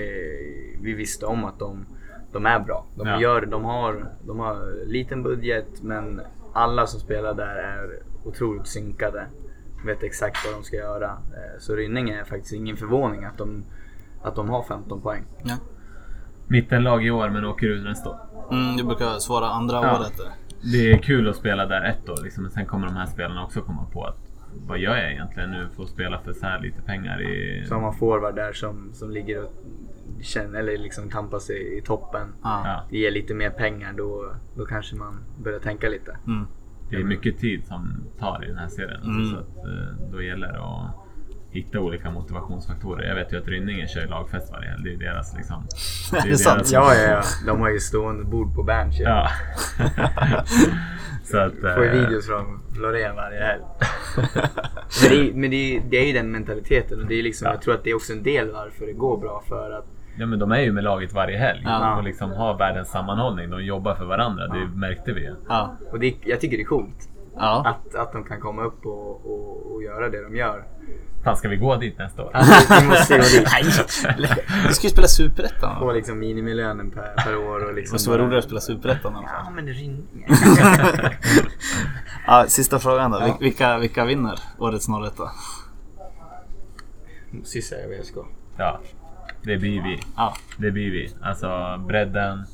vi visste om att de, de är bra. De, Ja. gör, de, har, de har liten budget men alla som spelar där är otroligt synkade. Vet exakt vad de ska göra. Eh, Så Rynninge är faktiskt ingen förvåning att de, att de har 15 poäng. Ja. Mittenlag i år men åker ur nästa år. Mm, du brukar svara andra Ja. året. där. Det är kul att spela där ett år liksom, men sen kommer de här spelarna också komma på att vad gör jag egentligen nu för att spela för så här lite pengar i... Så har man forward där som, som ligger och känner, eller liksom tampar sig i toppen. Ja. Ja, Det ger lite mer pengar då, då kanske man börjar tänka lite. Mm. det är mycket tid som tar i den här serien. alltså, Mm. Så att, eh, då gäller det att hitta olika motivationsfaktorer. Jag vet ju att Rynninge kör ju lagfest varje helg. Det är deras liksom... Det är sant. deras- Ja, ja, ja. De har ju stående bord på Berns. Ja. Så att... Får ju eh, videos från Loreen varje helg. men det är, men det är, det är ju den mentaliteten och det är liksom, Ja. jag tror att det är också en del varför det går bra. För att Ja men de är ju med laget varje helg Ja. och liksom har världens sammanhållning. De jobbar för varandra, det märkte vi. Ja. och det, jag tycker det är coolt Ja. att, att de kan komma upp och, och, och göra det de gör. Fan, ska vi gå dit nästa år? Alltså, vi måste ju dit. Nej, vi ska ju spela Superettan. Få liksom minimilönen per, per år. Och Det liksom måste vara roligare att spela Superettan fall. Ja, men det ringer. Ja, sista frågan då. Ja. Vil- Vilka, vilka vinner årets norretta? Sista är VSK. Ja, det blir vi. Ja. Det blir vi. Alltså bredden,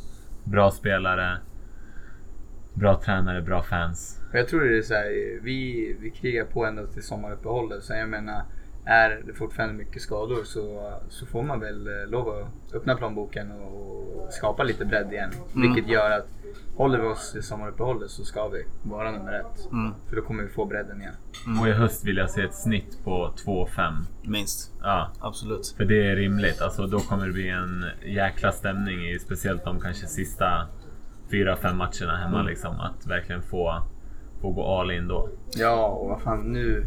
bra spelare, bra tränare, bra fans. Och jag tror det är så här, vi, vi krigar på ända till sommaruppehållet. Så jag menar, är det fortfarande mycket skador så, så får man väl eh, lov att öppna plånboken och skapa lite bredd igen. Mm. Vilket gör att håller vi oss till sommaruppehållet så ska vi vara nummer ett. Mm. För då kommer vi få bredden igen. Och i höst vill jag se ett snitt på 2-5. Minst. Ja, Absolut. för det är rimligt. Alltså, då kommer det bli en jäkla stämning i speciellt de kanske sista 4-5 matcherna hemma. Mm. Liksom, att verkligen få, få gå all in då. Ja, och vad fan nu.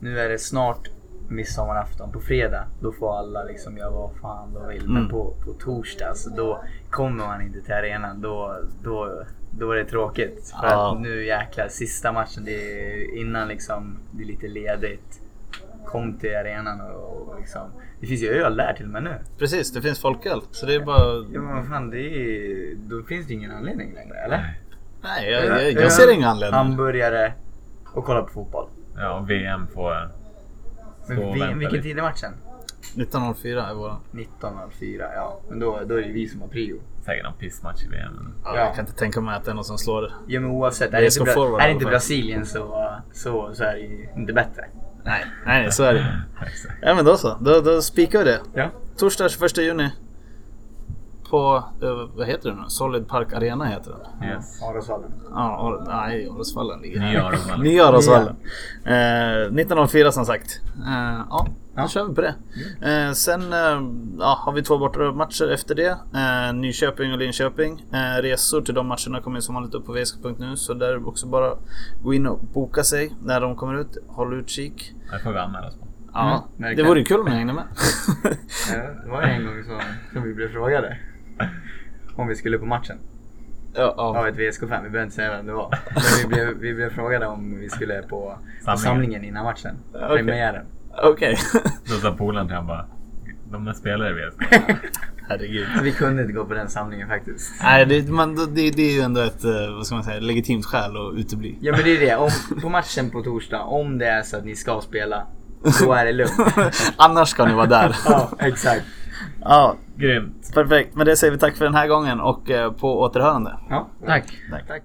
Nu är det snart midsommarafton. På fredag då får alla liksom göra vad fan de vill. Men Mm. på, på torsdag så då kommer man inte till arenan. Då, då, då är det tråkigt. För Ja. att nu jäklar, sista matchen det är innan liksom det är lite ledigt. Kom till arenan och, och liksom. Det finns ju öl där till och med nu. Precis, det finns folköl. Så det är bara... Ja men vad fan, det är, då finns det ingen anledning längre eller? Nej, jag, jag, jag ser inga anledningar. Hamburgare och kolla på fotboll. Ja, och VM får Men stå och vi, vilken tid är matchen? 1904 är våran. 19.04, ja. Men då, då är det vi som har prio. Säkert någon pissmatch i VM. Ja, Ja. Jag kan inte tänka mig att det är någon som slår det. Ja men oavsett, är det inte, Bra- är det inte. Brasilien så, så, så är det ju inte bättre. Nej, nej, så är det. Ja men då så. Då, då spikar vi det. Ja. Torsdag 21 juni. På, eh, vad heter den nu? Solid Park Arena heter den. Yes. Arosvallen. Ja, Or- nej, Åresvallen ligger Nya Arosvallen. Nya Arosvallen. Eh, 1904 som sagt. Eh, ja, då Ja. kör vi på det. Eh, sen eh, ja, har vi två bortamatcher efter det. Eh, Nyköping och Linköping. Eh, resor till de matcherna kommer som vanligt upp på vsk.nu så där är det också bara gå in och boka sig när de kommer ut. Håll utkik. Det får vi anmäla oss på. Ja, Mm, det verkligen. vore kul om ni hängde med. Ja, det var en gång som, som vi blev frågade. Om vi skulle på matchen. ja, Av ett VSK5, vi behöver inte säga vem det var. Men vi blev, vi blev frågade om vi skulle på på Samlingen. samlingen innan matchen. Okej. Premiären. Okej. Då sa polaren till honom bara, de är spelare i VSK. Herregud. Så vi kunde inte gå på den samlingen faktiskt. Nej, det, man, det, det är ju ändå ett eh, vad ska man säga, legitimt skäl att utebli. Ja men det är det, om, på matchen på torsdag, om det är så att ni ska spela, då är det lugnt. Annars ska ni vara där. Ja, exakt. Ja, Grymt. perfekt. Men det säger vi tack för den här gången och eh, på återhörande. Ja, Tack. Tack. tack.